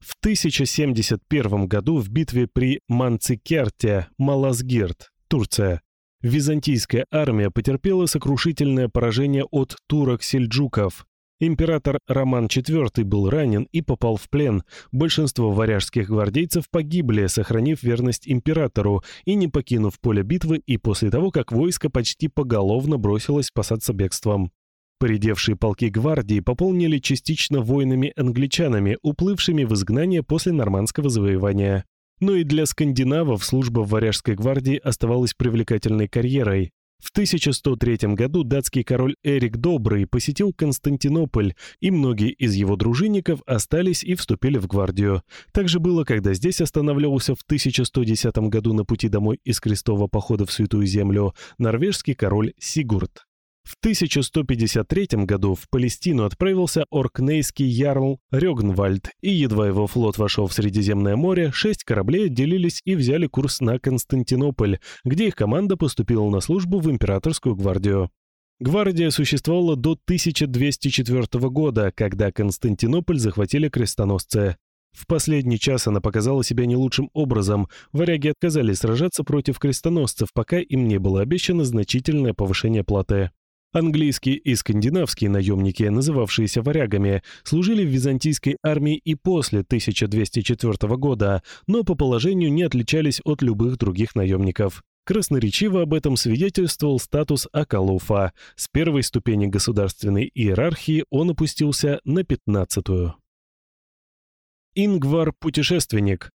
В 1071 году в битве при Манцикерте, Малазгирт, Турция, византийская армия потерпела сокрушительное поражение от турок-сельджуков, Император Роман IV был ранен и попал в плен. Большинство варяжских гвардейцев погибли, сохранив верность императору и не покинув поле битвы и после того, как войско почти поголовно бросилось спасаться бегством. Поредевшие полки гвардии пополнили частично воинами-англичанами, уплывшими в изгнание после нормандского завоевания. Но и для скандинавов служба в варяжской гвардии оставалась привлекательной карьерой. В 1103 году датский король Эрик Добрый посетил Константинополь, и многие из его дружинников остались и вступили в гвардию. Так же было, когда здесь останавливался в 1110 году на пути домой из крестового похода в Святую Землю норвежский король Сигурд. В 1153 году в Палестину отправился оркнейский ярл Рёгнвальд, и едва его флот вошел в Средиземное море, шесть кораблей отделились и взяли курс на Константинополь, где их команда поступила на службу в императорскую гвардию. Гвардия существовала до 1204 года, когда Константинополь захватили крестоносцы. В последний час она показала себя не лучшим образом. Варяги отказались сражаться против крестоносцев, пока им не было обещано значительное повышение платы. Английские и скандинавские наемники, называвшиеся варягами, служили в византийской армии и после 1204 года, но по положению не отличались от любых других наемников. Красноречиво об этом свидетельствовал статус Акалуфа. С первой ступени государственной иерархии он опустился на пятнадцатую. Ингвар-путешественник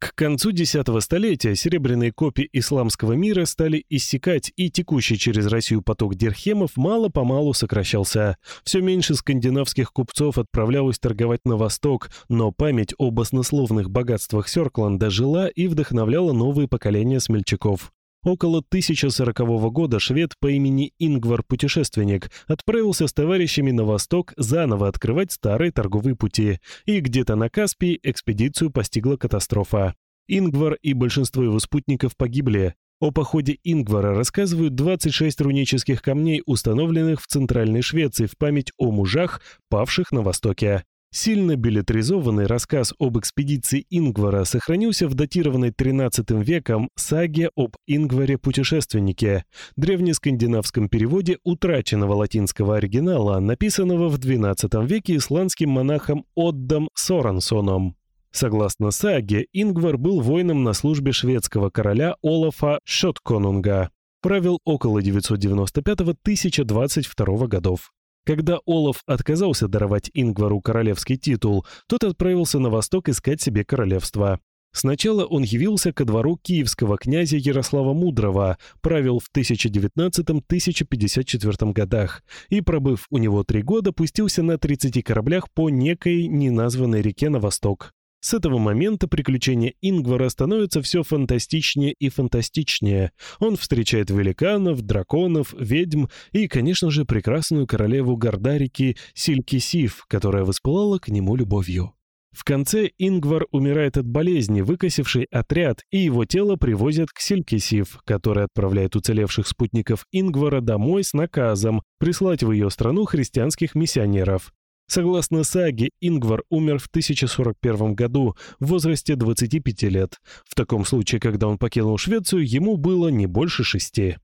к концу X столетия серебряные копии исламского мира стали иссякать, и текущий через Россию поток дирхемов мало-помалу сокращался. Все меньше скандинавских купцов отправлялось торговать на восток, но память об оснословных богатствах Сёркланда жила и вдохновляла новые поколения смельчаков. Около 1040 года швед по имени Ингвар Путешественник отправился с товарищами на восток заново открывать старые торговые пути, и где-то на Каспии экспедицию постигла катастрофа. Ингвар и большинство его спутников погибли. О походе Ингвара рассказывают 26 рунических камней, установленных в Центральной Швеции в память о мужах, павших на Востоке. Сильно билетризованный рассказ об экспедиции Ингвара сохранился в датированной XIII веком саге об Ингваре-путешественнике, древнескандинавском переводе утраченного латинского оригинала, написанного в XII веке исландским монахом Отдом Сорансоном. Согласно саге, Ингвар был воином на службе шведского короля Олафа Шотконунга. Правил около 995-1022 годов. Когда Олаф отказался даровать Ингвару королевский титул, тот отправился на восток искать себе королевство. Сначала он явился ко двору киевского князя Ярослава Мудрого, правил в 1019-1054 годах, и, пробыв у него три года, пустился на 30 кораблях по некой неназванной реке на восток. С этого момента приключения Ингвара становятся все фантастичнее и фантастичнее. Он встречает великанов, драконов, ведьм и, конечно же, прекрасную королеву Гордарики Силькисив, которая воспылала к нему любовью. В конце Ингвар умирает от болезни, выкосивший отряд, и его тело привозят к Силькисив, который отправляет уцелевших спутников Ингвара домой с наказом прислать в ее страну христианских миссионеров. Согласно саге, Ингвар умер в 1041 году в возрасте 25 лет. В таком случае, когда он покинул Швецию, ему было не больше шести.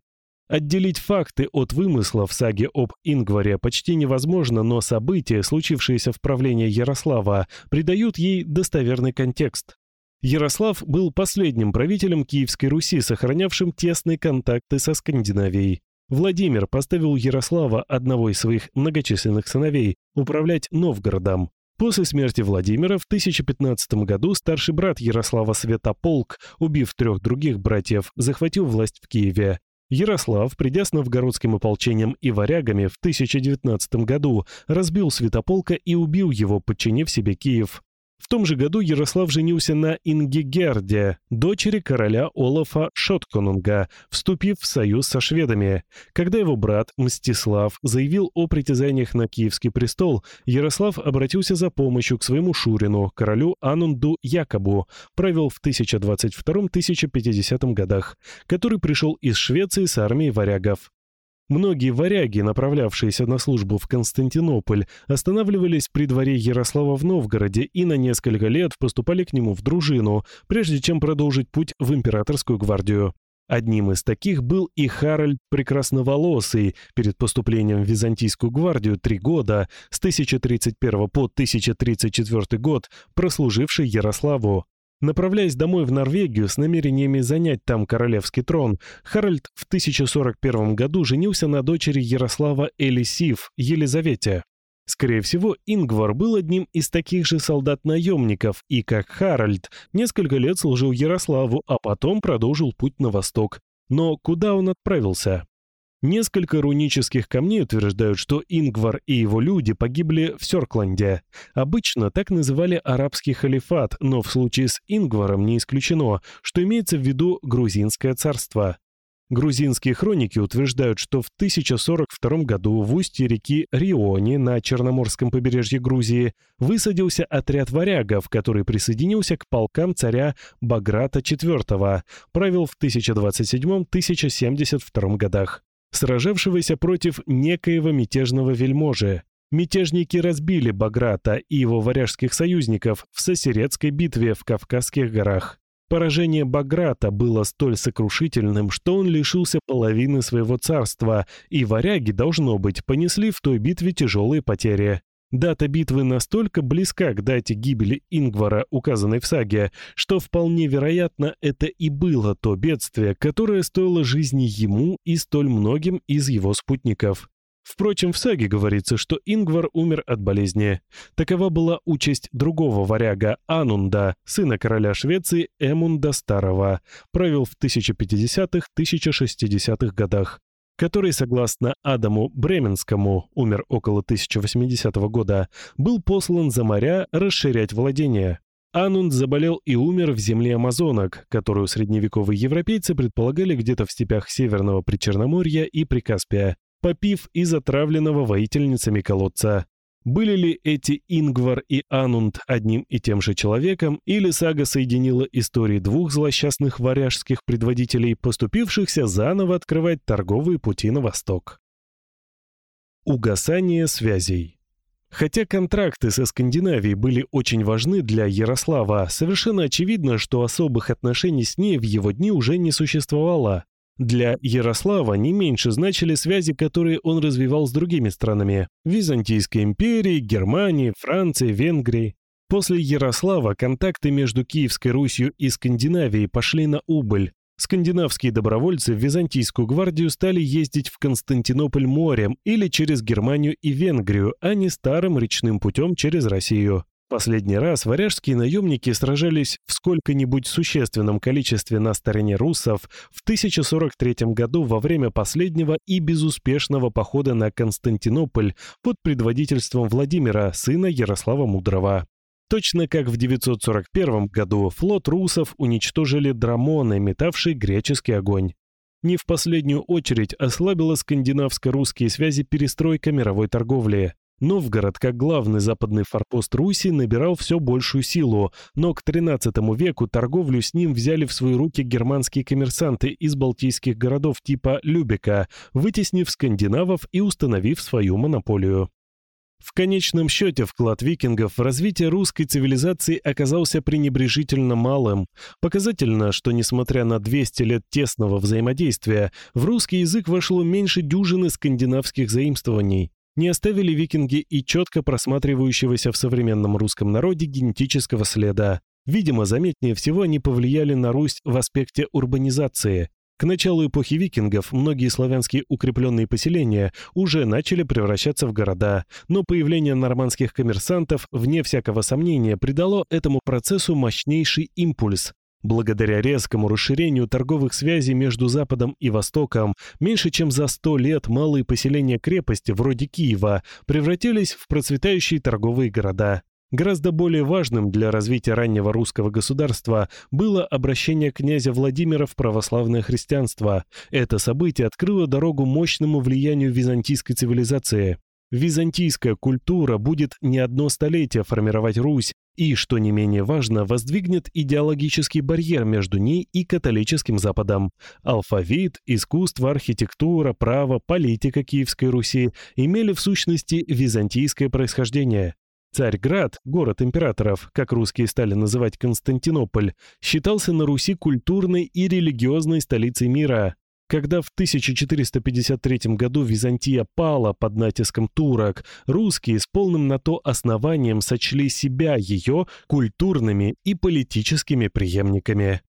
Отделить факты от вымысла в саге об Ингваре почти невозможно, но события, случившиеся в правлении Ярослава, придают ей достоверный контекст. Ярослав был последним правителем Киевской Руси, сохранявшим тесные контакты со Скандинавией. Владимир поставил Ярослава, одного из своих многочисленных сыновей, управлять Новгородом. После смерти Владимира в 1015 году старший брат Ярослава Святополк, убив трех других братьев, захватил власть в Киеве. Ярослав, придя с новгородским ополчением и варягами в 1019 году, разбил Святополка и убил его, подчинив себе Киев. В том же году Ярослав женился на Ингигерде, дочери короля Олафа Шотконунга, вступив в союз со шведами. Когда его брат Мстислав заявил о притязаниях на киевский престол, Ярослав обратился за помощью к своему шурину, королю Анунду Якобу, правил в 1022-1050 годах, который пришел из Швеции с армией варягов. Многие варяги, направлявшиеся на службу в Константинополь, останавливались при дворе Ярослава в Новгороде и на несколько лет поступали к нему в дружину, прежде чем продолжить путь в императорскую гвардию. Одним из таких был и Харальд Прекрасноволосый, перед поступлением в Византийскую гвардию три года, с 1031 по 1034 год, прослуживший Ярославу. Направляясь домой в Норвегию с намерениями занять там королевский трон, Харальд в 1041 году женился на дочери Ярослава Элисив, Елизавете. Скорее всего, Ингвар был одним из таких же солдат-наемников и, как Харальд, несколько лет служил Ярославу, а потом продолжил путь на восток. Но куда он отправился? Несколько рунических камней утверждают, что Ингвар и его люди погибли в Сёркланде. Обычно так называли арабский халифат, но в случае с Ингваром не исключено, что имеется в виду грузинское царство. Грузинские хроники утверждают, что в 1042 году в устье реки Риони на Черноморском побережье Грузии высадился отряд варягов, который присоединился к полкам царя Баграта IV, правил в 1027-1072 годах, сражавшегося против некоего мятежного вельможи. Мятежники разбили Баграта и его варяжских союзников в Сосерецкой битве в Кавказских горах. Поражение Баграта было столь сокрушительным, что он лишился половины своего царства, и варяги, должно быть, понесли в той битве тяжелые потери. Дата битвы настолько близка к дате гибели Ингвара, указанной в саге, что вполне вероятно это и было то бедствие, которое стоило жизни ему и столь многим из его спутников. Впрочем, в саге говорится, что Ингвар умер от болезни. Такова была участь другого варяга Анунда, сына короля Швеции Эмунда Старого, правил в 1050-1060-х годах, который, согласно Адаму Бременскому, умер около 1080 года, был послан за моря расширять владения. Анунд заболел и умер в земле амазонок, которую средневековые европейцы предполагали где-то в степях Северного Причерноморья и Прикаспия попив из отравленного воительницами колодца. Были ли эти Ингвар и Анунд одним и тем же человеком, или сага соединила истории двух злосчастных варяжских предводителей, поступившихся заново открывать торговые пути на восток? Угасание связей Хотя контракты со Скандинавией были очень важны для Ярослава, совершенно очевидно, что особых отношений с ней в его дни уже не существовало. Для Ярослава не меньше значили связи, которые он развивал с другими странами – Византийской империей, Германией, Францией, Венгрией. После Ярослава контакты между Киевской Русью и Скандинавией пошли на убыль. Скандинавские добровольцы в Византийскую гвардию стали ездить в Константинополь морем или через Германию и Венгрию, а не старым речным путем через Россию. Последний раз варяжские наемники сражались в сколько-нибудь существенном количестве на стороне руссов в 1043 году во время последнего и безуспешного похода на Константинополь под предводительством Владимира, сына Ярослава Мудрого. Точно как в 941 году флот русов уничтожили драмоны, метавшие греческий огонь. Не в последнюю очередь ослабила скандинавско-русские связи перестройка мировой торговли. Новгород, как главный западный форпост Руси, набирал все большую силу, но к XIII веку торговлю с ним взяли в свои руки германские коммерсанты из балтийских городов типа Любека, вытеснив скандинавов и установив свою монополию. В конечном счете вклад викингов в развитие русской цивилизации оказался пренебрежительно малым. Показательно, что несмотря на 200 лет тесного взаимодействия, в русский язык вошло меньше дюжины скандинавских заимствований не оставили викинги и четко просматривающегося в современном русском народе генетического следа. Видимо, заметнее всего они повлияли на Русь в аспекте урбанизации. К началу эпохи викингов многие славянские укрепленные поселения уже начали превращаться в города, но появление нормандских коммерсантов, вне всякого сомнения, придало этому процессу мощнейший импульс, Благодаря резкому расширению торговых связей между Западом и Востоком, меньше чем за 100 лет малые поселения крепости, вроде Киева, превратились в процветающие торговые города. Гораздо более важным для развития раннего русского государства было обращение князя Владимира в православное христианство. Это событие открыло дорогу мощному влиянию византийской цивилизации. Византийская культура будет не одно столетие формировать Русь и, что не менее важно, воздвигнет идеологический барьер между ней и католическим Западом. Алфавит, искусство, архитектура, право, политика Киевской Руси имели в сущности византийское происхождение. Царьград, город императоров, как русские стали называть Константинополь, считался на Руси культурной и религиозной столицей мира. Когда в 1453 году Византия пала под натиском турок, русские с полным на то основанием сочли себя ее культурными и политическими преемниками.